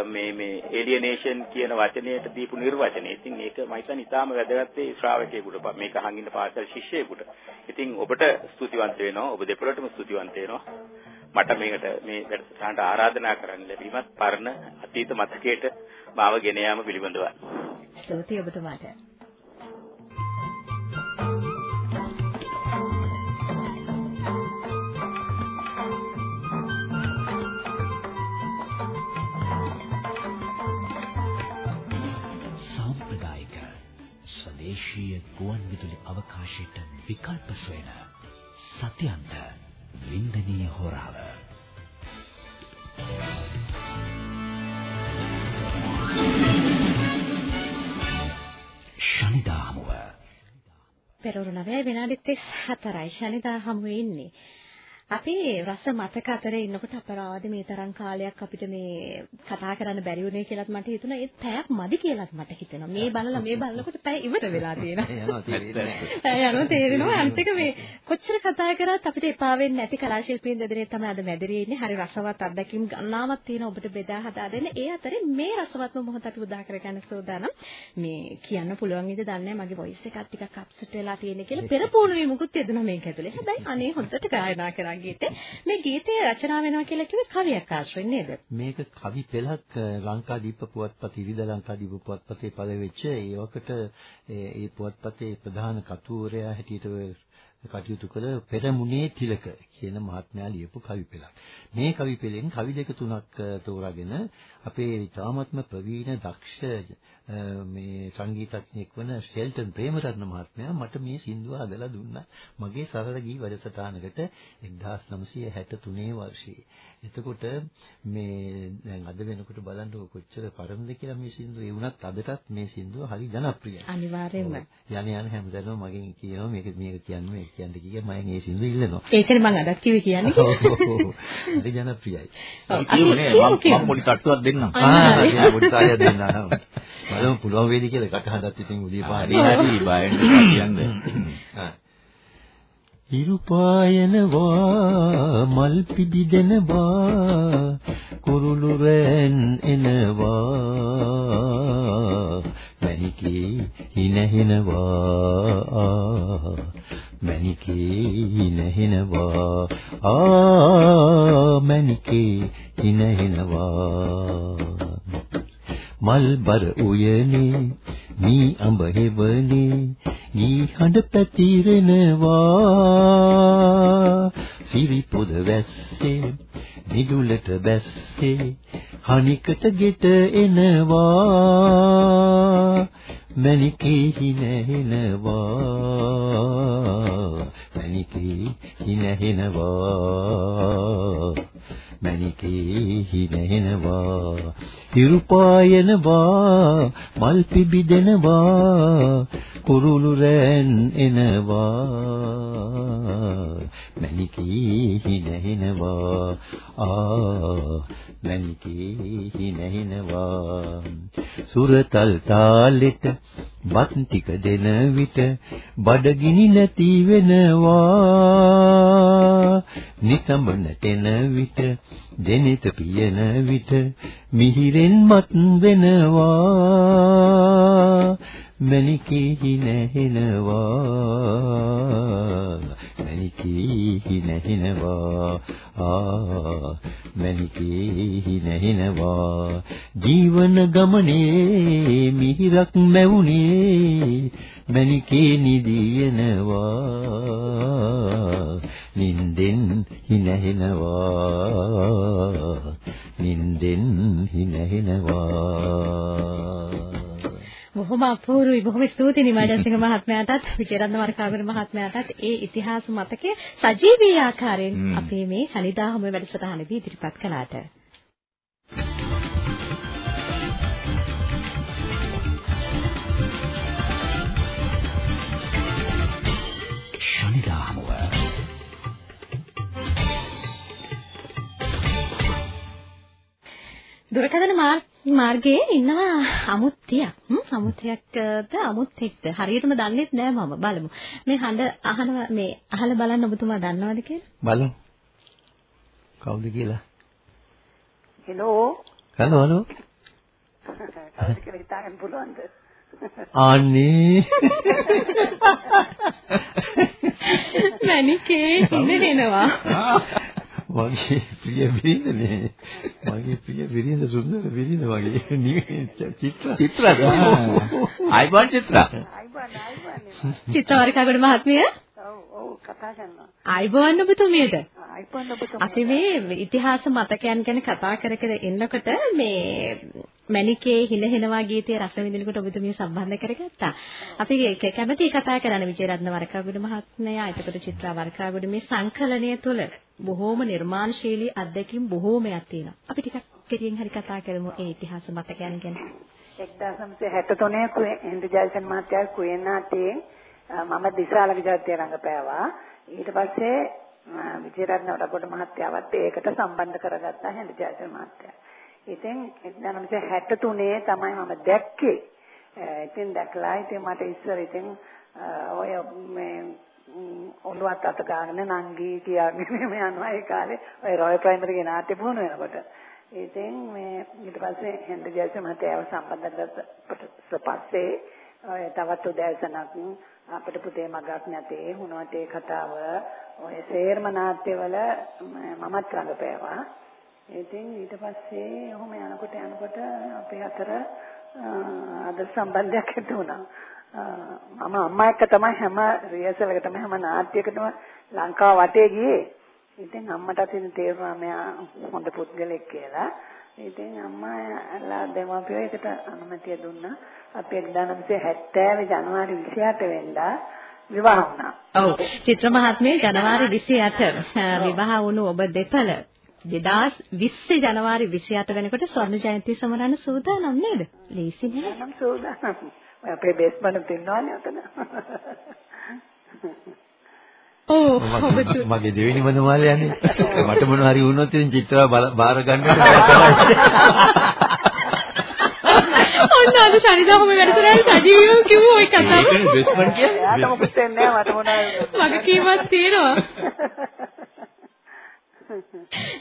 Speaker 7: මේ මේ ඒලියනේෂන් කියන වචනයට දීපු නිර්වචනය. ඉතින් මේක මම හිතන්නේ ඉතාම වැදගත් ඒ ශ්‍රාවකයෙකුට මේක අහන් ඉන්න පාසල් ශිෂ්‍යයෙකුට. ඉතින් ඔබට ස්තුතිවන්ත වෙනවා. ඔබ දෙපළටම ස්තුතිවන්ත වෙනවා. මට මේකට මේ වැඩසටහනට ආරාධනා කරන්න ලැබීමත් පරණ අතීත මතකයට මාව ගෙන යාම පිළිබඳව.
Speaker 3: ස්තුතියි ඔබතුමාට.
Speaker 2: දේශීය ගුවන් විදුලි අවකාශයට විකල්ප සොයන සත්‍යන්ත වින්දනීය හොරාව. ශනිදාමුව
Speaker 3: පෙරවරු 9 විනාඩි 34යි ශනිදා හමු ඉන්නේ. අපි රස මතක අතරේ ඉන්නකොට අපරාධ මේ තරම් කාලයක් අපිට මේ කතා කරන්න බැරි වුණේ කියලාත් මට හිතුණා. ඒත් පැයක් මදි කියලාත් මට හිතෙනවා. මේ බලලා මේ බලනකොට පැය ඉවර වෙලා තියෙනවා. යනවා තේරෙනවා. අන්තික මේ කොච්චර කතා කරත් අපිට එපා වෙන්නේ නැති කලා ශිල්පීන් දෙදෙනෙක් තමයි අද මැදිරියේ ඉන්නේ. හරි රසවත් අත්දැකීම් ගණනාවක් තියෙන ඔබට බෙදා හදා දෙන්න. ඒ අතරේ මේ රසවත්ම මොහොත අපි උදා කරගන්න සෝදානම්. මේ කියන්න පුළුවන් විදිහ දන්නේ මගේ වොයිස් එකත් ටිකක් අප්සෙට් වෙලා තියෙන කියලා පෙර පූර්ණමේ මුකුත් යදුනා මේක ඇතුලේ. හැබැයි අනේ හොඳට ගායනා කරා ගීතේ. මේ ගීතය රචනා වෙනවා කියලා කිව්වේ කවියක් ආශ්‍රයෙන් නේද?
Speaker 1: මේක කවි පෙළක් ලංකාදීප පුවත්පත ඉරිදා ලංකාදීප පුවත්පතේ පළ වෙච්ච ඒ වකට ඒ පුවත්පතේ ප්‍රධාන කතුවරයා හැටියට කටයුතු කළ පෙරමුණේ තිලක කියන මහත්මයා ලියපු කවි පෙළක්. මේ කවි පෙළෙන් කවි දෙක තුනක් තෝරාගෙන අපේ තාමත්ම ප්‍රවීණ දක්ෂ මේ සංගීතඥයෙක් වන ෂෙල්ටන් ප්‍රේමරත්න මහත්මයා මට මේ සින්දුව හදලා දුන්නා. මගේ සරල ගී වැඩසටහනකට 1963 වර්ෂයේ. එතකොට මේ දැන් අද වෙනකොට බලන්න කොච්චර පරණද කියලා මේ සින්දුව ඒ වුණත් අදටත් මේ සින්දුව හරි ජනප්‍රියයි.
Speaker 3: අනිවාර්යයෙන්ම.
Speaker 1: යන යන හැමදාම මගෙන් කියනවා මේක මේක කියන්න මේක කියන්න කිය මම මේ සින්දුව ඉල්ලනවා.
Speaker 3: ඒකනේ මම අදත් කිව්වේ කියන්නේ.
Speaker 1: හරි ජනප්‍රියයි.
Speaker 2: මම පොඩි තට්ටුවක් දෙන්නම්.
Speaker 1: ආ පොඩි තාලියක් දෙන්නම්. බලමු පුළුවන් වේද කියලා කටහඬත් ඉතින් උදේ පාරේ
Speaker 2: හරි බයෙන් කියන්නේ.
Speaker 1: හිරු පායනවා මල් පිබිදෙනවා කුරුළු රැන් එනවා මණිකේ හිනහෙනවා මණිකේ හිනහෙනවා. ආ මණිකේ හිනහෙනවා. මල්බර උයනේ මී අඹ හෙවනේ ඊ හඬ පැතිරෙනවා. සිරි පොද වැස්සේ මිදුලට බැස්සේ හනිකට ගෙට එනවා. මණිකේ හිනහෙනවා. මණිකේ හිනහෙනවා. මණිකේ හිනහෙනවා හිරුපායනවා මල් පිබිදෙනවා කුරුළු රැන් එනවා. මණිකේ හිනහෙනවා ආ මණිකේ හිනහෙනවා සුරතල් තාලෙට බත් ටික දෙන විට බඩගිනි නැති වෙනවා. නිකම්බන තෙන විට දෙනිත පියන විට මිහිරෙන් මත් වෙනවා. මණිකේ නැහෙනවා. මණිකේ නැහෙනවා. ආ මණිකේ නැහෙනවා. ජීවන ගමනේ මිහිරක් මැවුනේ මණිකේ නිදියනවා. නින්දෙන් හිනහෙනවා. නින්දෙන් හිනහෙනවා.
Speaker 3: බොහොම අපූර්වයි බොහොම ස්තුතියි මඩසිංහ මහත්මයාටත් විජේරත්න වරකාගර මහත්මයාටත් ඒ ඉතිහාස මතකයේ සජීවී ආකාරයෙන් අපේ මේ ශනිදාහම වැඩසටහනදී ඉදිරිපත් කළාට
Speaker 2: ශනිදාහමුව
Speaker 3: දුරකථන මාර්ගයේ ඉන්නවා අමුත්තියක්. අමුත්තියක්ද අමුත්තෙක්ද හරියටම දන්නෙත් නෑ මම. බලමු. මේ හඬ අහනවා මේ අහලා බලන්න ඔබතුමා දන්නවද කියලා?
Speaker 1: බලමු. කවුද කියලා?
Speaker 8: හෙලෝ.
Speaker 1: Hello hello.
Speaker 8: කවුද කියලා හිතාගන්න පුළුවන්ද?
Speaker 1: අනේ.
Speaker 3: මණිකේ ඉඳිනවා
Speaker 1: මගේ ප්‍රිය බිරිඳනේ. මගේ ප්‍රිය බිරිඳ සුන්දර බිරිඳ වගේ චිත්‍ර.
Speaker 2: චිත්‍රද ආයිබන් චිත්‍ර.
Speaker 8: ආයිබන් ආයිබන්
Speaker 3: චිත්‍රවරිකාගොඩ මහත්මිය?
Speaker 8: ඔව් ඔව් කතා කරනවා
Speaker 3: ආයිබන් ඔබතුමියට. අපි මේ ඉතිහාස මතකයන් ගැන කතා කර කර ඉන්නකොට මේ මණිකේ හිනහෙනවා ගීතයේ රස විඳිනකොට ඔබතුමිය සම්බන්ධ කරගත්තා. අපි කැමැති කතා කරන්න විජේරත්න වරකාගොඩ මහත්මයා, එතකොට චිත්‍රා වරකාගොඩ මේ සංකලනය තුළ බොහෝම නිර්මාණශීලී අත්දැකීම් බොහෝමයක් තියෙනවා. අපි ටිකක් කෙටියෙන් හරි කතා කරමු ඒ ඉතිහාස මතකයන් ගැන.
Speaker 8: 1963 කුවේ හෙන්රි ජයසන් මහත්තයා කුවේනාටේ මම දිශාලගේ ජාතිය රංගපෑවා. ඊට පස්සේ විජේරත්න වඩකොට මහත්තයාවත් ඒකට සම්බන්ධ කරගත්තා හැඳ ජාතිය මහත්තයා. ඉතින් 1963 තමයි මම දැක්කේ. ඉතින් දැකලා ඉතින් මට ඉස්සර ඉතින් ඔය මේ ඔළුවත් අත ගන්න නංගි කියාගෙන මේ යනවා ඒ කාලේ ඔය රොයල් ප්‍රයිමරි ගේ නාට්‍ය පුහුණු වෙනකොට. ඉතින් මේ ඊට පස්සේ හෙන්ද ජයස මහත්තයාව සම්බන්ධ කරගත්ත පස්සේ ඔය තවත් උදෑසනක් අපිට පුතේ මගක් නැතේ හුණවටේ කතාව ඔය සේර්ම නාට්‍යවල මමත් රඟපෑවා. ඉතින් ඊට පස්සේ ඔහොම යනකොට යනකොට අපේ අතර අද සම්බන්ධයක් ඇති වුණා. මම අම්මා එක්ක තමයි හැම රියසල් එකටම හැම නාට්‍යයකටම ලංකාව වටේ ගියේ. ඉතින් අම්මට ඉතින් තේරුණා මෙයා හොඳ පුද්ගලෙක් කියලා. ඉතින් අම්මා ඇලා දෙමාපියෝ එකට අනුමැතිය දුන්නා. අපි 1970 ජනවාරි 28 වෙනිදා විවාහ වුණා.
Speaker 3: ඔව්. චිත්‍ර මහත්මිය ජනවාරි 28 විවාහ වුණු ඔබ දෙපළ 2020 ජනවාරි 28 වෙනකොට ස්වර්ණ ජයන්ති සමරන්න සූදානම් නේද? ලේසි නෑ.
Speaker 8: නම් සූදානම්. අපේ බේස්මන් තින්නවනේ උතන.
Speaker 3: ඔව්
Speaker 1: මගේ දෙවෙනි මනමාල යන්නේ. මට මොන හරි වුණොත් ඉතින් චිත්‍රා බාර ගන්නට බෑ.
Speaker 3: ඔන්න අද ශනිදාම වැඩසටහන සජීවීව කිව්ව ওই කතාව.
Speaker 1: ඒකනේ බෙස්මන් කියන්නේ.
Speaker 8: එයාට මොකද වෙන්නේ මට මොනවද?
Speaker 3: මගේ කීමක් තියෙනවා.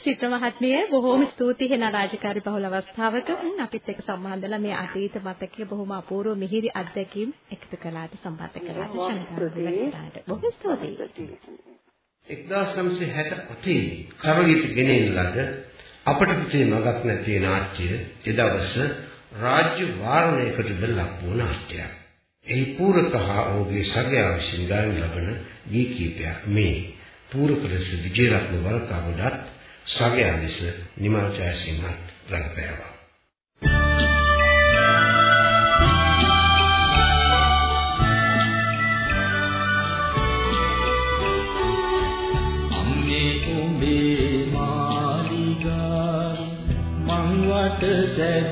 Speaker 3: චිත්‍ර මහත්මිය බොහෝම ස්තුතියි වෙන රාජකාරී බහුල අවස්ථාවක. අපිත් එක්ක සම්බන්ධලා මේ අතීත මතකයේ බොහොම අපූර්ව මිහිරි අත්දැකීම් එකතු කළාට සම්බන්ධ කළාට ශනිදාට බොහොම ස්තුතියි.
Speaker 4: 1968 කරලිත ගෙනෙන ලද අපට පිටේ මගක් නැති නාට්‍ය එදවස රාජ්‍ය වාරණයකටද ලක් වූ නාට්‍යයක්. එහි පූරක හා ඔහුගේ සගයා විසින් ගායන ලබන ගී කීපයක් මේ. පූරක ලෙස විජේරත්න වරකාගොඩත් සගයා ලෙස නිමල් ජයසිංහත් රඟපෑවා.
Speaker 9: සැදු මාලිගා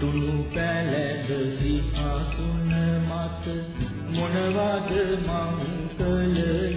Speaker 9: තුළු පැලද සිහසුන මත මොනවද මං කළේ?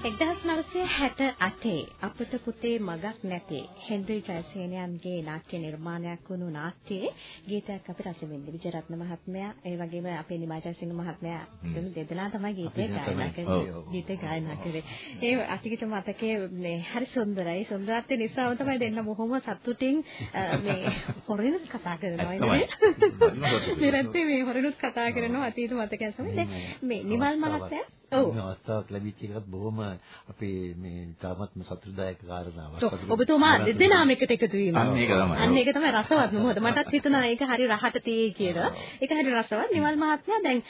Speaker 3: 1968 අපට පුතේ මගක් නැතේ හෙන්රි ජයසේනයන්ගේ නාට්‍ය නිර්මාණයක් වුණු නාට්‍යයේ ගීතයක් අපි රස විඳින්න විජයරත්න මහත්මයා ඒ වගේම අපේ නිමා ජයසිංහ මහත්මයා දෙදෙනා තමයි ගීතය ගායනා කරේ. ගීතය ගායනා කරේ. ඒ අතිගිත මතකයේ මේ හරි සුන්දරයි. සුන්දරත්වය නිසාම තමයි දෙන්න බොහොම සතුටින් මේ හොරෙනුත් කතා කරනවා නේද? මේ මේ හොරෙනුත් කතා කරනවා අතීත මතකයන් සමග මේ නිමල් මහත්මයා
Speaker 1: අවස්ථාවක් ලැබිච්ච එකත් බොහොම අපේ මේ තාමත්ම සතුටුදායක කාරණාවක්.
Speaker 3: ඔබතුමා දෙදෙනාම එකට එකතු වීම.
Speaker 5: අන්න ඒක තමයි.
Speaker 3: අන්න ඒක තමයි රසවත් මොකද මටත් හිතුණා ඒක හරි රහට තියෙයි කියලා. ඒක හරි රසවත්. නිමල් මහත්මයා දැන්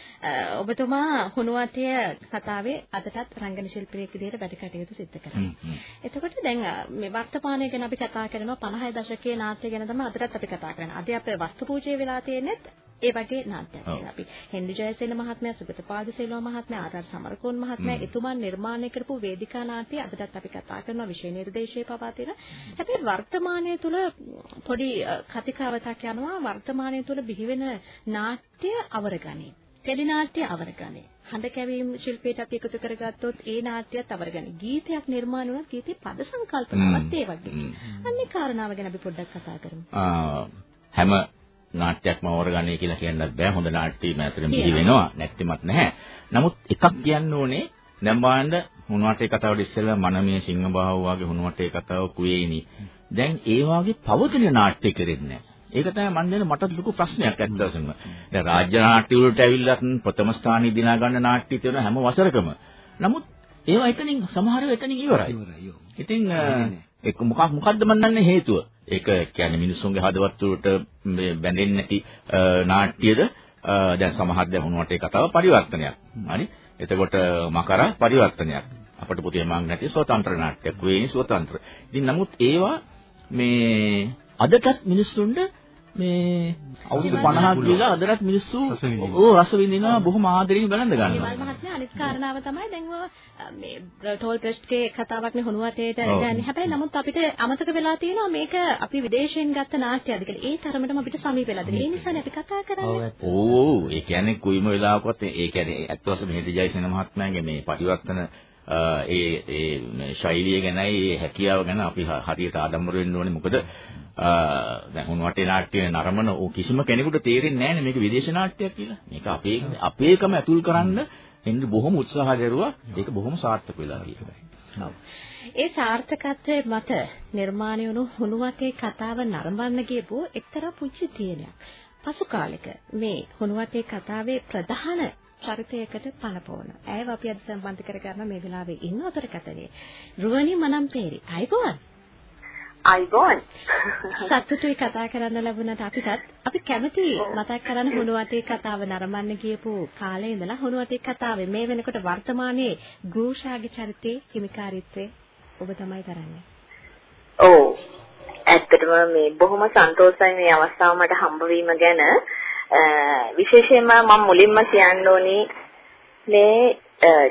Speaker 3: ඔබතුමා හුණුවටය කතාවේ අදටත් රංගන ශිල්පියෙක් විදිහට වැඩ කටයුතු සිදු කරනවා. එතකොට දැන් මේ වර්තමානය ගැන අපි කතා කරනවා 50 දශකයේ නාට්‍ය ගැන තමයි අදටත් අපි කතා කරන්නේ. අද අපේ වස්තු පූජය වෙලා තියෙන්නේ ඒ වගේ නාට්‍යයක් අපි හෙන්රි ජයසේන මහත්මයා සුගතපාද සෙල්වා මහත්මයා ආර්.ආර්. සමරකෝන් මහත්මයා එතුමන් නිර්මාණය කරපු වේදිකා නාට්‍ය අදටත් අපි කතා කරනවා විෂය නිර්දේශයේ පවා තියෙන. හැබැයි වර්තමානයේ තුල පොඩි කතිකාවතක් යනවා වර්තමානයේ තුල බිහිවෙන නාට්‍ය අවරගනී. ටෙලි නාට්‍ය අවරගනී. හඬ කැවීම් ශිල්පයට අපි එකතු කරගත්තොත් ඒ නාට්‍යයත් අවරගනී. ගීතයක් නිර්මාණය වුණත් ගීතේ පද සංකල්පනාවත් ඒ වගේ. අන්නේ කාරණාව ගැන අපි පොඩ්ඩක් කතා කරමු.
Speaker 2: හැම නාට්‍යයක්ම ඕරගන්නේ කියලා කියන්නත් බෑ. හොඳ නාට්‍යයම ඇතුළෙම පිළි වෙනවා. නැත්තිමත් නැහැ. නමුත් එකක් කියන්න ඕනේ දැන් බලන්න හුණුවටේ කතාවට ඉස්සෙල්ලා මනමේ සිංහබාහුව වගේ හුණුවටේ කතාව කුවේයිනි. දැන් ඒ වගේ පවතින නාට්‍ය කෙරෙන්නේ ඒක තමයි මන් දෙන මට ලොකු ප්‍රශ්නයක් ඇත්තටම. දැන් රාජ්‍ය නාට්‍ය වලට ඇවිල්ලත් ප්‍රථම ස්ථානීය දිනා ගන්න නාට්‍ය තියෙන හැම වසරකම. නමුත් ඒවා එතනින් සමහරව එතනින් ඉවරයි. ඉතින් ඒක මොකක් මොකද්ද මන් දන්නේ හේතුව? ඒක කියන්නේ මිනිස්සුන්ගේ හදවත් වලට බැඳෙන්නේ නැති නාට්‍යද දැන් සමහර දැන් වුණාට ඒ කතාව පරිවර්තනයක්. හරි? එතකොට මකර පරිවර්තනයක්. අපට පුතේ මං නැති ස්වතන්ත්‍ර නාට්‍යයක් වෙන්නේ ස්වතන්ත්‍ර. ඉතින් නමුත් ඒවා මේ අදටත් මිනිස්සුන්ට මේ අවුරුදු 50ක් ගිහලා අදටත් මිනිස්සු ඕ රස විඳිනවා බොහොම ආදරෙන් බලන්න ගන්නවා.
Speaker 3: නිමල් මහත්මයා අනිත් කාරණාව තමයි දැන් මේ ටෝල් ප්‍රෙස්ට්ගේ කතාවක් නේ හොනුවටේට ගන්නේ. හැබැයි නමුත් අපිට අමතක වෙලා තියෙනවා මේක අපි විදේශයෙන් ගත්ත නාට්‍යයක්ද කියලා. ඒ තරමටම අපිට සමීප වෙලාද. ඒ නිසානේ අපි කතා කරන්නේ.
Speaker 2: ඕ ඒ කියන්නේ කුයිම වෙලාවකවත් ඒ කියන්නේ ඇත්ත වශයෙන්ම මෙහෙදි ජයසේන මහත්මයාගේ මේ පරිවර්තන ඒ ඒ ශෛලිය ගැනයි ඒ හැකියාව ගැන අපි හරියට ආඩම්බර වෙන්න ඕනේ මොකද දැන් උන් වටේ නාට්‍ය නරඹන ඕ කිසිම කෙනෙකුට තේරෙන්නේ නැහැ මේක විදේශ නාට්‍යයක් කියලා. මේක අපේ අපේකම ඇතුල් කරන්න එන්න බොහොම උත්සාහ දරුවා. ඒක බොහොම සාර්ථක වෙලා ගියා.
Speaker 3: ඒ සාර්ථකත්වයේ මත නිර්මාණය වුණු හුණුවටේ කතාව නරඹන්න ගියපු එක්තරා පුංචි තියනයක්. පසු කාලෙක මේ හුණුවටේ කතාවේ ප්‍රධාන චරිතයකට පනපවන. ඇයව අපි අද සම්බන්ධ කරගන්න මේ වෙලාවේ ඉන්න අතරකතනේ. රුවනි මනම්පේරි. අයිබෝන්.
Speaker 10: අයිබෝන්.
Speaker 3: සතුටුයි කතා කරන්න ලැබුණාට අපිටත් අපි කැමති මතක් කරන්න හුණුවටේ කතාව නරඹන්න ගියපු කාලේ ඉඳලා හුණුවටේ කතාවේ මේ වෙනකොට වර්තමානයේ ගෘෂාගේ චරිතයේ හිමිකාරීත්වය ඔබ තමයි කරන්නේ.
Speaker 10: ඔව්. ඇත්තටම මේ බොහොම සන්තෝෂයි මේ අවස්ථාව මට හම්බ වීම ගැන. විශේෂයෙන්ම මම මුලින්ම කියන්න ඕනේ මේ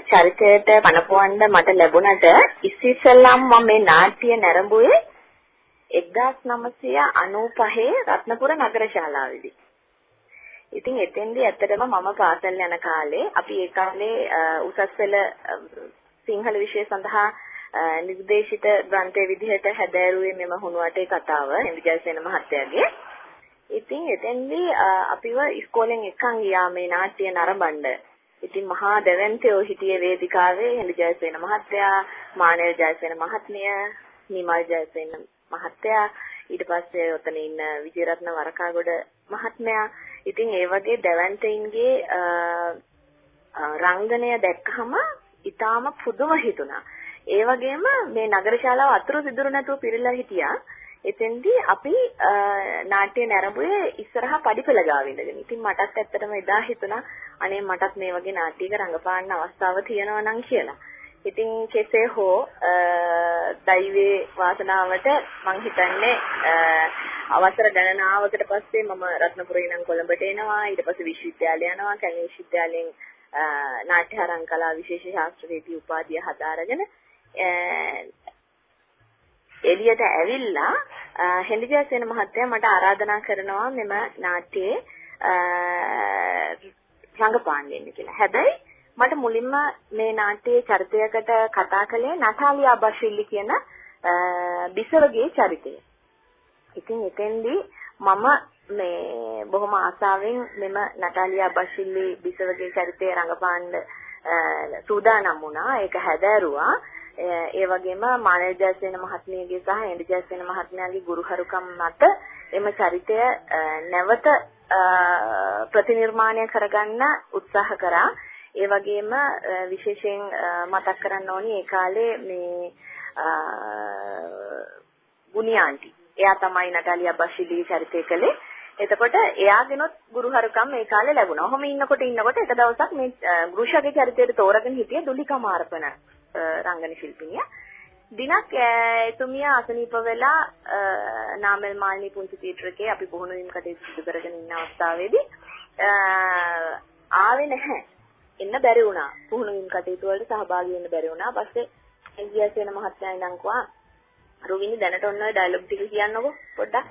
Speaker 10: චරිතයට පනපවන්න මට ලැබුණට ඉස්සෙල්ලාම මම මේ නාට්‍ය නැරඹුවේ 1995 රත්නපුර නගර ශාලාවේදී. ඉතින් එතෙන්දී ඇත්තටම මම පාසල් යන කාලේ අපි ඒ කාලේ උසස් පෙළ සිංහල විෂය සඳහා නිර්දේශිත ග්‍රන්ථයේ විදිහට හැදෑරුවේ මෙම හුණුවටේ කතාව හෙම්බිජයසේන මහත්තයාගේ. ඉතින් එතෙන්දී අපිව ඉස්කෝලෙන් එක්කන් ගියා මේ නාට්‍ය නරඹන්න. ඉතින් මහා දැවැන්තයෝ හිටියේ වේදිකාවේ හෙම්බිජයසේන මහත්තයා, මානව ජයසේන මහත්මිය, නිමල් ජයසේන මහත්තයා ඊට පස්සේ ඔතන ඉන්න විජේරත්න වරකාගොඩ මහත්මයා ඉතින් ඒ වගේ දැවැන්තයින්ගේ රංගනය දැක්කහම ඊටාම පුදුම හිතුණා. ඒ වගේම මේ නගර ශාලාව අතුරු සිදුරු නැතුව පිරීලා හිටියා. එතෙන්දී අපි නාට්‍ය නැරඹුවේ ඉස්සරහා පඩිපෙළ ගාව ඉඳගෙන. ඉතින් මටත් ඇත්තටම එදා හිතුණා අනේ මටත් මේ වගේ නාට්‍යයක රඟපාන්න අවස්ථාව තියෙනවා නම් කියලා. ඉතින් කෙසේ හෝ දෛවයේ වාසනාවට මං හිතන්නේ අවසර ගණනාවකට පස්සේ මම රත්නපුරේ ඉඳන් කොළඹට එනවා ඊට පස්සේ විශ්වවිද්‍යාලය යනවා කැලණි විශ්වවිද්‍යාලයෙන් නාට්‍ය හරං කලා විශේෂ ශාස්ත්‍රවේදී උපාධිය හදාරගෙන එළියට ඇවිල්ලා හෙලිජාසේන මහත්තයා මට ආරාධනා කරනවා මෙම නාට්‍යයේ රංගපාන්න කියලා. හැබැයි මට මුලින්ම මේ නාට්‍යයේ චරිතයකට කතා කළේ නටාලියා බෂිල්ලි කියන බිසවගේ චරිතය. ඉතින් එතෙන්දී මම මේ බොහොම ආසාවෙන් මෙම නටාලියා බෂිල්ලි බිසවගේ චරිතය රඟපාන්න සූදානම් වුණා. ඒක හැදෑරුවා. ඒ වගේම මානව ජයසේන මහත්මියගේ සහ එන්ඩි ජයසේන මහත්මයාගේ ගුරුහරුකම් මත එම චරිතය නැවත ප්‍රතිනිර්මාණය කරගන්න උත්සාහ කරා. ඒ වගේම විශේෂයෙන් මතක් කරන්න ඕනි ඒ කාලේ මේ ගුණි ආන්ටි. එයා තමයි නටාලියා බෂිලි චරිතය කළේ. එතකොට එයාගෙනොත් ගුරුහරුකම් මේ කාලේ ලැබුණා. ඔහොම ඉන්නකොට ඉන්නකොට එක දවසක් මේ ගෘෂගේ චරිතයට තෝරගෙන හිටිය දුලිකා මාරපන රංගන ශිල්පිනිය. දිනක් එතුමිය අසනීප වෙලා නාමල් මාල්නී පුංචි තියටර් එකේ අපි පුහුණු වීම කටයුතු සිදු කරගෙන ඉන්න අවස්ථාවේදී ආවේ නැහැ. එන්න බැරි වුණා. පුහුණු වීම කටයුතු වලට සහභාගී වෙන්න බැරි වුණා. පස්සේ එන්ජියසේන මහත්මයා ඉඳන් කිව්වා රුවිනි දැනට ඔන්න ඔය ඩයලොග් ටික කියන්නකෝ පොඩ්ඩක්.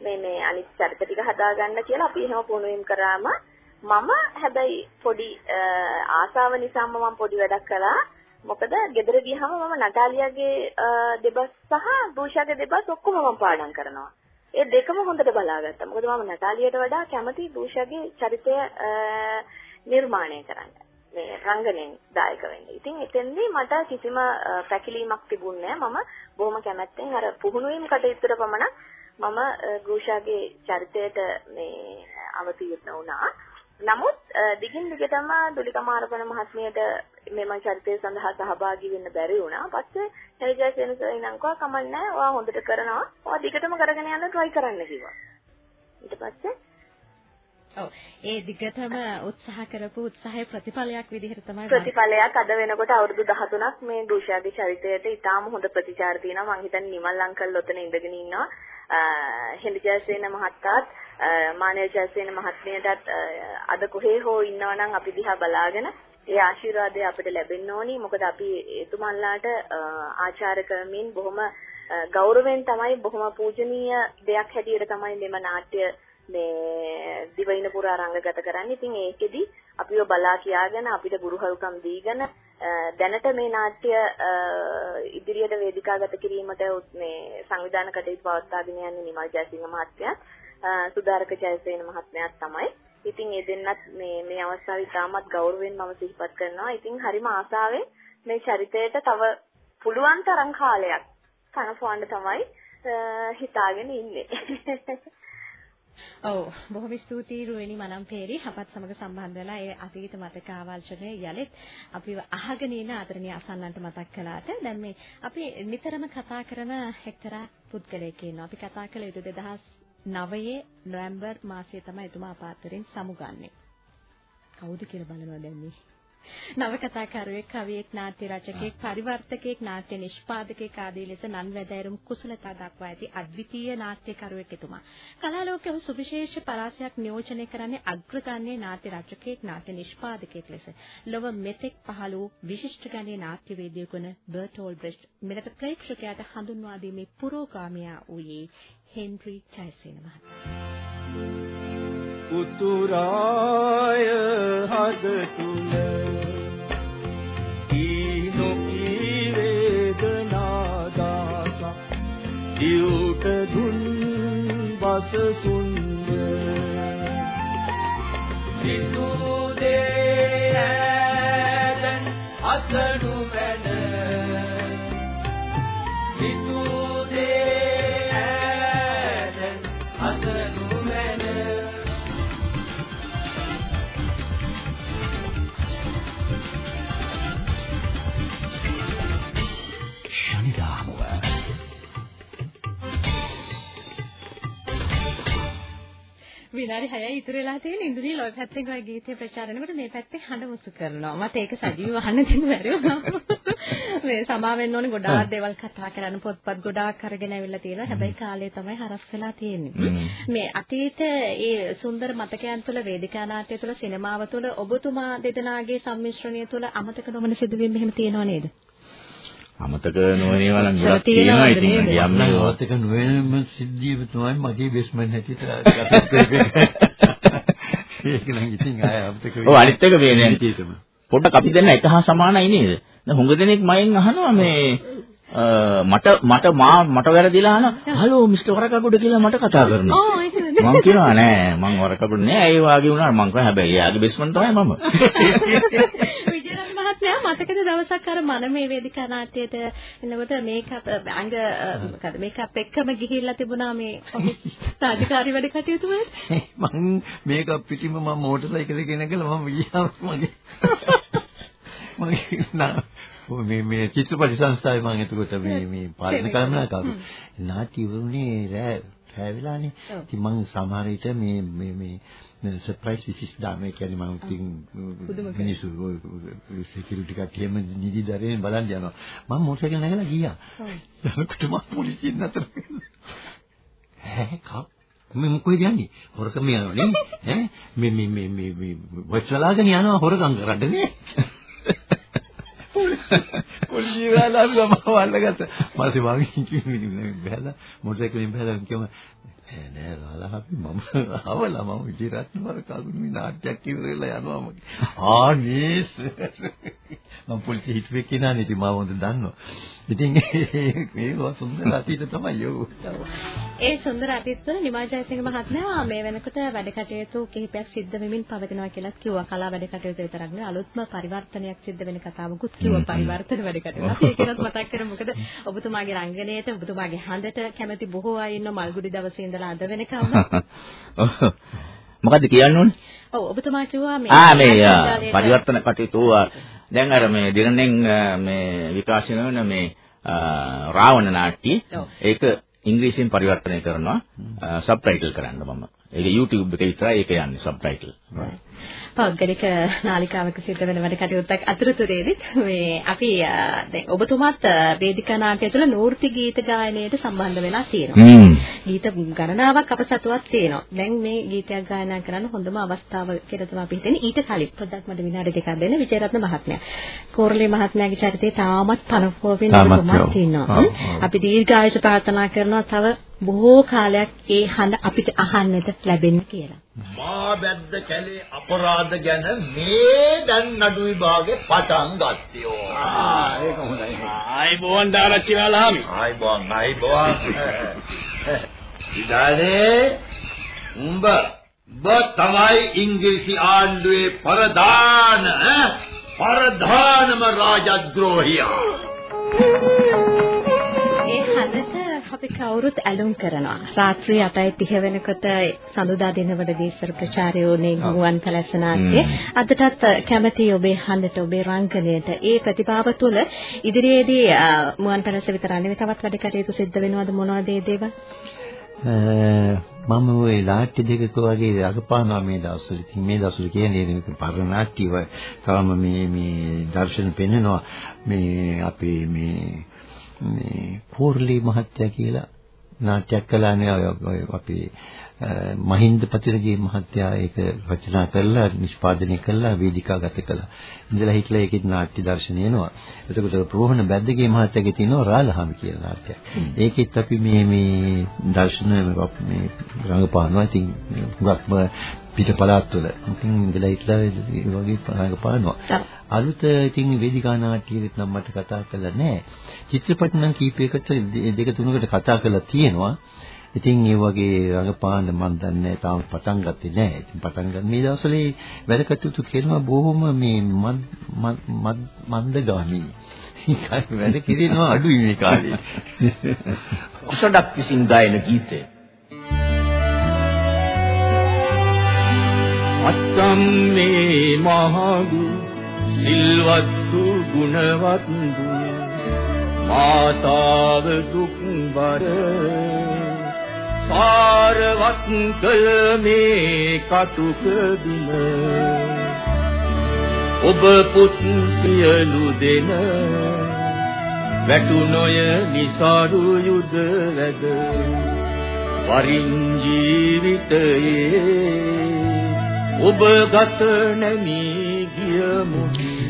Speaker 10: මේ මේ අනිත් චරිත ටික හදාගන්න කියලා අපි එහෙම පුහුණු වීම කරාම මම හැබැයි පොඩි ආසාව නිසාම මම පොඩි වැඩක් කළා. මොකද ගෙදර ගියහම මම නටාලියාගේ දෙබස් සහ දූෂාගේ දෙබස් ඔක්කොම මම පාඩම් කරනවා. ඒ දෙකම හොඳට බලාගත්තා. මොකද මම නටාලියට වඩා කැමති දූෂාගේ චරිතය නිර්මාණය කරන්න. මේ රංගනයෙන් දායක වෙන්න. ඉතින් එතෙන්දී මට කිසිම පැකිලීමක් තිබුණේ නැහැ. මම බොහොම කැමැත්තෙන් අර පුහුණු වීම කටයුත්තට පමණක් මම ගෘෂාගේ චරිතයට මේ අවතීර්ණ වුණා. නමුත් දිගින් දිගටම දුලිකා මාරපන මහත්මියට මෙම චරිතය සඳහා සහභාගී වෙන්න බැරි වුණා. පස්සේ හෙලිජා සෙනසෙන් කව කමන්නේ ඔයා හොඳට කරනවා. ඔයා දිගටම කරගෙන යන්න try කරන්න කිව්වා. ඊට පස්සේ
Speaker 3: ඔව්. ඒ දිගටම උත්සාහ කරපු උත්සාහයේ ප්‍රතිඵලයක් විදිහට තමයි
Speaker 10: ප්‍රතිඵලයක් අද වෙනකොට අවුරුදු 13ක් මේ දුෂාගේ චරිතයට ඉතාම හොඳ ප්‍රතිචාර තියෙනවා. මම හිතන්නේ නිමල් අංකල් ඔතන ඉඳගෙන ඉන්නවා. හෙලිජයසේන මහත්තාත් මානව ජයසේන මහත්මියටත් අද කොහේ හෝ ඉන්නවනම් අපි දිහා බලාගෙන ඒ ආශිර්වාදය අපිට ලැබෙන්න ඕනි. මොකද අපි එතුමන්ලාට ආචාර කරමින් බොහොම ගෞරවයෙන් තමයි බොහොම පූජනීය දෙයක් හැටියට තමයි මෙම නාට්‍ය මේ දිවයින පුරා රංගගත කරන්නේ. ඉතින් ඒකෙදි අපිව බලා කියාගෙන අපිට ගුරුහරුකම් දීගෙන දැනට මේ නාට්‍ය ඉදිරියට වේදිකාගත කිරීමට මේ සංවිධාන කටයුතු පවත්වාගෙන යන්නේ නිමල් ජයසිංහ මහත්මයා සුධාරක ජයසේන මහත්මයාත් තමයි. ඉතින් ඒ දෙන්නත් මේ මේ අවස්ථාවේ ඉතාමත් ගෞරවයෙන් මම සිහිපත් කරනවා. ඉතින් හරිම ආසාවෙන් මේ චරිතයට තව පුළුවන් තරම් කාලයක් කනපවන්න තමයි හිතාගෙන ඉන්නේ.
Speaker 3: ඔව් බොහොම ස්තුතියි රුවෙනි මනම්පේරි අපත් සමග සම්බන්ධ වෙලා ඒ අතීත මතක ආවර්ජනය යලිත් අපිව අහගෙන ඉන්න ආදරණීය අසන්නන්ට මතක් කළාට දැන් මේ අපි නිතරම කතා කරන එක්තරා පුද්ගලයෙක් ඉන්නවා. අපි කතා කළ යුතු 2009 නොවැම්බර් මාසයේ තමයි එතුමා අපාත්තරින් සමුගන්නේ. කවුද කියලා බලනවා දැන් මේ නවකතාකරුවෙක්, කවියෙක්, නාට්‍ය රචකයෙක්, පරිවර්තකයෙක්, නාට්‍ය නිෂ්පාදකයෙක් ආදී ලෙස නන් වැදෑරුම් කුසලතා දක්වා ඇති අද්විතීය නාට්‍යකරුවෙක් එතුමා. කලාලෝකයේ සුවිශේෂ පරාසයක් නියෝජනය කරන්නේ අග්‍රගණ්‍ය නාට්‍ය රචකයෙක්, නාට්‍ය නිෂ්පාදකයෙක් ලෙස. ලොව මෙතෙක් පහළ වූ විශිෂ්ට ගණයේ නාට්‍යවේදියෙකු වන බර්ටෝල් බ්‍රෙෂ්ට් මෙලට ප්‍රේක්ෂකයාට හඳුන්වා දීමේ පුරෝගාමියා වූයේ හෙන්රි ජයසේන මහතා.
Speaker 9: උතුරාය හද තුල බස සුන්දර. සිතුදේ ඇදන් අසනු
Speaker 3: විනාඩි 6යි ඉතුරු වෙලා තියෙන ඉන්දුනි ලොයි පැත්තෙන් ඔය ගීතය ප්‍රචාරණයකට මේ පැත්තේ හඬ මුසු කරනවා. මට ඒක සජීවව අහන්න දෙන්න බැරි වුණා. මේ සමා වෙන්න ඕනේ ගොඩාක් දේවල් කතා කරන්න පොත්පත් ගොඩාක් අරගෙන ඇවිල්ලා තියෙනවා. හැබැයි කාලය තමයි හරස් වෙලා තියෙන්නේ. මේ අතීත ඒ සුන්දර මතකයන් තුළ වේදිකා නාට්‍ය තුළ සිනමාව තුළ ඔබතුමා දෙදෙනාගේ සම්මිශ්‍රණය තුළ අමතක නොවන සිදුවීම් මෙහෙම තියෙනව නේද?
Speaker 2: අමතක නොවන ඒවා නම් ගොඩක් තියෙනවා ඉතින් යම්
Speaker 1: නම් අමතක නොවනම සිද්ධිය තමයි මගේ බේස්මන්ට් හැටියට ඒක නම් ඉතින් ආය අමතක
Speaker 2: ඔව් අනිත් එක මේ දැන් පොඩ්ඩක් අපි දෙන්න එක හා සමානයි නේද? දැන් හුඟ දෙනෙක් මයෙන් අහනවා මේ මට මට මා මට වැරදිලා අහන හලෝ මිස්ටර් වරකගොඩ කියලා මට කතා කරනවා. මම කියනවා නෑ මං වරකගොඩ නෑ ඒ වාගේ වුණා මං කියනවා හැබැයි එයාගේ බෙස්මන් තමයි මම.
Speaker 3: මහත්මයා මතකද දවසක් අර මනමේ වේදිකා නාට්‍යයට එනකොට මේකප් අංග මොකද මේකප් එක්කම ගිහිල්ලා තිබුණා මේ ඔෆිස් රාජකාරී වැඩ කටයුතු වලට.
Speaker 1: මං මේකප් පිටින්ම මම මෝටර් සයිකල් එකේ නැගලා මම ගියා මගේ. මගේ මේ මේ චිත්‍රපට සංස්ථාවේ මම එතකොට මේ මේ පාලන කළමනාකාරු නාට්‍ය ඉවරුනේ රෑ රෑ වෙලානේ. ඉතින් මම සමහර විට මේ මේ මේ සර්ප්‍රයිස් විසිස් දාන්නේ. කියන්නේ මම ඉතින් මිනිස්සු සිකියුරිටි කට්ටියම නිදි දරේ බලන් යනවා. මම මොටර් සයිකල් නැගලා ගියා. යනකොට මම පොලිසියෙන් නතර ඈ කා මේ මොකද යන්නේ? හොරකම යනවා නේ ඈ? මේ මේ මේ මේ වචලාගෙන යනවා හොරකම් කරන්න නේ පොලිසිය වල මම වල්ලගත්තා. මම මම කිව්වේ බැලලා මොටර් එකෙන් බැලලා කිව්වම නෑ රාලා අපි මම ආවලා මම විජේරත්න වර කගුණු නාට්‍යයක් ඉවරලා යනවා මගේ. ආ නේස්. මම පොලිසිය හිටුවේ කෙනානේ ඉතින් මම හොඳ දන්නවා. ඉතින් මේක සුන්දර අතීත තමයි යෝ.
Speaker 3: ඒ සුන්දර අතීත වල නිමා ජයසිංහ මහත්මයා මේ වෙනකොට වැඩ කටයුතු කිහිපයක් සිද්ධ වෙමින් පවතිනවා කියලාත් කිව්වා. කලා වැඩ කටයුතු විතරක් නෙවෙයි අලුත්ම පරිවර්තනයක් සිද්ධ වෙන කතාවකුත් කිව්වා. පරිවර්තන වැඩ කටයුතු. අපි ඒකවත් මතක් කරමු. මොකද ඔබතුමාගේ රංගනයට ඔබතුමාගේ හඬට කැමති බොහෝ අය ඉන්න මල්ගුඩි දවසේ ඉඳලා අද වෙනකම්.
Speaker 2: මොකද්ද කියන්න ඕනේ?
Speaker 3: ඔව් ඔබතුමා කිව්වා මේ
Speaker 2: ආ මේ පරිවර්තන කටයුතු දැන් අර මේ දිනනෙන් මේ විකාශනය වෙන මේ රාවණ නාට්‍ය ඒක ඉංග්‍රීසියෙන් පරිවර්තනය කරනවා සබ්ටයිටල් කරන්න මම. ඒක YouTube එකේ විතරයි ඒක යන්නේ සබ්ටයිටල්.
Speaker 3: පෞද්ගලික නාලිකාවක සිද්ධ වෙන වැඩ කටයුත්තක් අතරතුරේදී මේ අපි දැන් ඔබතුමාත් වේදිකා නාට්‍ය තුළ නූර්ති ගීත ගායනයට සම්බන්ධ වෙලා තියෙනවා. ගීත ගණනාවක් අප සතුවක් තියෙනවා. දැන් මේ ගීතයක් ගායනා කරන්න හොඳම අවස්ථාව කියලා තමයි අපි හිතන්නේ. ඊට කලින් පොඩ්ඩක් මට විනාඩි දෙකක් දෙන්න විජේරත්න මහත්මයා. කෝරළේ මහත්මයාගේ චරිතය තාමත් 50 වෙනි තුමක් තියෙනවා. අපි දීර්ඝායුෂ ප්‍රාර්ථනා කරනවා තව බොහෝ කාලයක් ඒ හඬ අපිට අහන්නට ලැබෙන්න කියලා.
Speaker 11: මා බැද්ද කැලේ අපරාධ ගැන මේ දැන් නඩු විභාගේ පටන් ගත්තයෝ.
Speaker 12: ආ ඒක හොඳයි. ආයි බෝන් දාරච්චි වලහමි.
Speaker 11: ආයි බෝන් ආයි බෝන්. ඉදානේ උඹ ඔබ තමයි ඉංග්‍රීසි ආණ්ඩුවේ ප්‍රධාන ප්‍රධානම රාජද්‍රෝහියා.
Speaker 3: ඒ හඬට අපි කවුරුත් ඇලුම් කරනවා. රාත්‍රී 8:30 වෙනකොට සඳුදා දිනවලදී ඉස්සර ප්‍රචාරය වුණේ ගුවන් පැලැස්ස නාට්‍ය. අදටත් කැමැති ඔබේ හඬට ඔබේ රංගනයට ඒ ප්‍රතිභාව තුළ ඉදිරියේදී මුවන් පැලැස්ස විතර නෙවෙයි තවත් වැඩ කටයුතු සිද්ධ වෙනවද මොනවද ඒ දේවල්?
Speaker 1: මම ওই නාට්‍ය දෙකක වගේ රඟපානවා මේ දවස්වල. ඉතින් මේ දවස්වල කියන්නේ මේක පරණ නාට්‍ය තවම මේ මේ දර්ශන පෙන්නනවා මේ අපේ මේ මේ කෝර්ලි මහත්තයා කියලා නාට්‍යයක් කළානේ ඔය අපේ මහින්ද පතිරගේ මහත්තයා ඒක රචනා කරලා නිෂ්පාදනය කළා වේදිකාගත කළා. ඉඳලා හිටලා ඒකේ නාට්‍ය දර්ශනය එනවා. එතකොට ප්‍රෝහණ බැද්දගේ මහත්තයාගේ තියෙනවා රාලහාමි කියලා නාට්‍යයක්. ඒකෙත් අපි මේ මේ දර්ශන මේ රංගපානවා. ඉතින් හුඟක්ම පිට පළාත් වල. ඉතින් ඉඳලා හිටලා ඒ වගේ රංගපානවා. අලුත ඉතින් වේදිකා නාට්‍යෙත් නම් මට කතා කරලා නැහැ. චිත්‍රපට නම් කීපයකට දෙක තුනකට කතා කරලා තියෙනවා. ඉතින් ඒ වගේ රඟපාන්න මම දන්නේ තාම පටන් ගත්තේ නැහැ. ඉතින් පටන් ගන්න මේ දවස්වල වැඩ කටයුතු කරනවා බොහොම මේ මන්දගාමී. වැඩ කිරිනවා අඩුයි මේ කාලේ.
Speaker 2: කුසඩක් විසින් ගායන ගීතය.
Speaker 9: අත්තම් මේ මහඟු සිල්වත්තු ගුණවත්තු මාතාව දුක්බර සාරවත් කළ මේ කටුක දින ඔබ පුත් සියලු දෙන වැටුනොය නිසාරු යුද වැද. වරින් ජීවිතයේ ඔබ ගත නැමී ගියමු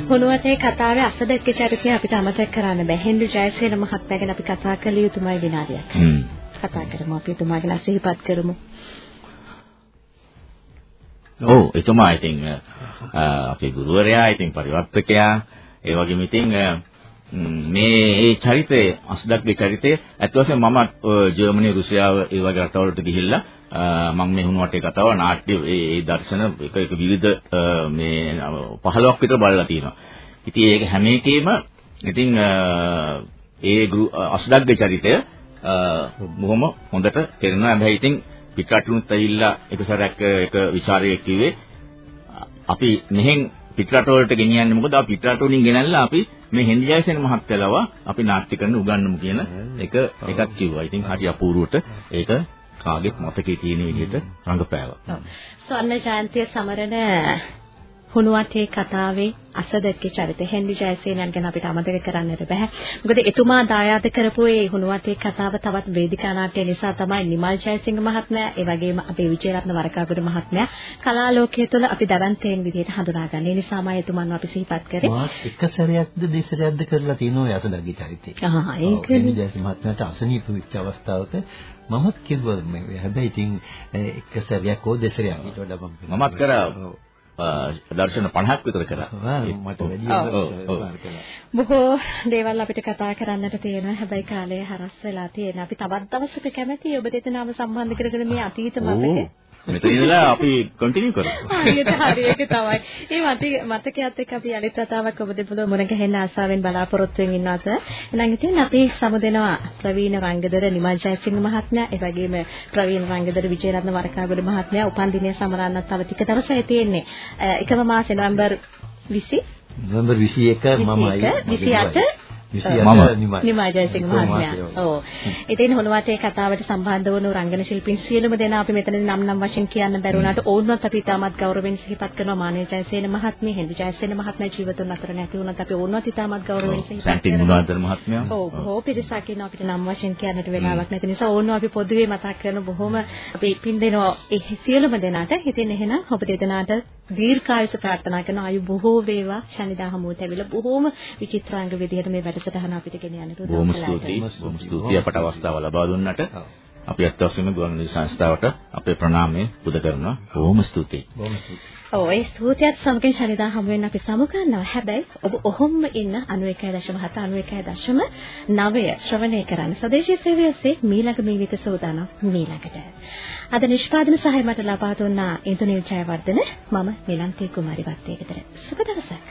Speaker 3: හුණුවතේ කතාවේ අසදෙක්ක චරිතය අපිට අමතක කරන්න බෑ. හෙන්රි ජයසේන මහත්මයා ගැන අපි කතා කළ යුතුමයි විනාඩියක්. කතා කරමු අපි එතුමා ගැන සිහිපත් කරමු.
Speaker 2: ඔව් එතුමා ඉතින් අපේ ගුරුවරයා, ඉතින් පරිවර්තකයා, ඒ වගේම ඉතින් මේ ඒ චරිතය අස්ඩක්ගේ චරිතය ඇත්ත වශයෙන්ම මම ජර්මනි රුසියාව ඒ වගේ රටවලට ගිහිල්ලා මම මේ හුණු වටේ කතාව නාට්‍ය ඒ දර්ශන එක එක විවිධ මේ 15ක් විතර බලලා තියෙනවා. ඉතින් ඒක හැම එකෙම ඉතින් ඒ අස්ඩක්ගේ චරිතය බොහොම හොඳට තේරෙනවා. හැබැයි ඉතින් පිටරටුනුත් ඇවිල්ලා එක සැරයක් එක විචාරයක් කිව්වේ අපි මෙහෙන් පිටරට වලට ගෙනියන්නේ මොකද අපි පිටරට වලින් ගෙනල්ලා අපි මේ හෙන්දි ජයසේන මහත්තයලව අපි නාට්‍ය කරන්න උගන්වමු කියන එක එකක් කිව්වා. ඉතින් හරි අපූර්වට ඒක කාගෙත් මතකයේ තියෙන විදිහට රඟපෑවා.
Speaker 3: ස්වර්ණ ජයන්තිය සමරන හුණුවටේ කතාවේ අසදැක්කේ චරිත හෙන්රි ජයසේනයන් ගැන අපිට අමතක කරන්නට බෑ. මොකද එතුමා දායාද කරපු ඒ හුණුවටේ කතාව තවත් වේදිකා නාට්‍ය නිසා තමයි නිමල් ජයසිංහ මහත්මයා, ඒ වගේම අපේ විජේරත්න වරකාගොඩ මහත්මයා කලා ලෝකයේ තුල අපි දවන්තේන් විදිහට හඳුනාගන්නේ. ඒ නිසාමයි එතුමන්ව අපි සිහිපත් කරේ.
Speaker 1: මාත් එක සැරයක්ද දෙසරයක්ද කරලා තියෙනවා ඒ අසදැක්කේ චරිතේ.
Speaker 3: ආහ් ඒකනේ.
Speaker 1: හෙන්රි ජයසිංහ මහත්මයාට අසනීප වෙච්ච අවස්ථාවක මමත් කිව්වා මේ හැබැයි ඉතින් එක සැරයක් හෝ දෙසරයක් ඊට වඩා මම
Speaker 2: මමත් කරා දර්ශන 50ක් විතර කරා.
Speaker 3: බොහෝ දේවල් අපිට කතා කරන්නට තියෙනවා. හැබැයි කාලය හරස් වෙලා තියෙනවා. අපි තවත් දවසක කැමැතියි ඔබ දෙදෙනාම සම්බන්ධ කරගෙන මේ අතීත මතක
Speaker 2: මෙතන ඉඳලා අපි කන්ටිනියු කරමු.
Speaker 3: හරියට හරි ඒක තමයි. මේ මත මතකයත් එක්ක අපි අනිත් වතාවක් ඔබ දෙපොළ මුණ ගැහෙන්න ආසාවෙන් බලාපොරොත්තු වෙමින් ඉන්නවාද. එහෙනම් ඉතින් අපි සමුදෙනවා ප්‍රවීණ රංගදර නිමල් ජයසිංහ මහත්මයා, ඒ වගේම ප්‍රවීණ රංගදර විජේරත්න වරකාගොඩ මහත්මයා උපන් දිනය සමරන්නත් තව ටික දවසයි තියෙන්නේ. එකම මාසේ නොවැම්බර් 20
Speaker 1: නොවැම්බර් 21 මමයි
Speaker 3: 28
Speaker 1: මම.
Speaker 3: නිමා ජයසිංහ මහත්මයා. ඔව්. ඉතින් හොනවතේ කතාවට සම්බන්ධ වුණු රංගන ශිල්පීන් සියලුම දෙනා අපි මෙතනදී නම් නම් වශයෙන් කියන්න බැරුණාට ඕනවත් අපි තාමත් ගෞරවයෙන් සිහිපත් කරනවා. මානේ ජයසේන මහත්මිය, හෙන්දි ජයසේන මහත්මයා ජීවිතුන් අතර නැති වුණත් අපි ඕනවත් තාමත් ගෞරවයෙන් සිහිපත් කරනවා.
Speaker 2: සැන්ටින් මුණාදර මහත්මයා.
Speaker 3: ඔව්. බොහෝ පිරිසක් ඉන්නවා අපිට නම් වශයෙන් කියන්නට වෙලාවක් නැති නිසා ඕනෝ අපි පොදුවේ මතක් කරන බොහොම අපි පින් දෙනවා ඒ සියලුම දෙනාට. ඉතින් එහෙනම් ඔබ දෙදෙනාට දීර්ඝායුෂ ප්‍රාර්ථනා කරන ආයු බොහෝ වේවා. ශනිදා හමුවට ඇවිල්ලා බොහොම විචිත්‍රාංග විදිහට මේ වැඩසටහන අපිට ගෙන යන්නට උදව්
Speaker 2: බොහොම ස්තුතියි. බොහොම ස්තුතියි අපට අවස්ථාව ලබා දුන්නට. අපි අත් වශයෙන්ම ගුවන්විදුලි සංස්ථාවට අපේ ප්‍රණාමය පුද කරනවා. බොහොම ස්තුතියි.
Speaker 1: බොහොම ස්තුතියි.
Speaker 3: ඔව් ඒ ස්තුතියත් සමගින් ශනිදා හමු වෙන්න අපි සමු ගන්නවා. හැබැයි ඔබ ඔහොම ඉන්න 91.7 91.9 ශ්‍රවණය කරන්න. සදේශීය සේවය ඔස්සේ මීළඟ මේ විත සෝදානම් මීළඟට. අද නිෂ්පාදන සහාය මට ලබා දුන්නා ඉන්දුනිල් ජයවර්ධන මම නිලන්තේ කුමාරි වත්තේකතර. සුබ දවසක්.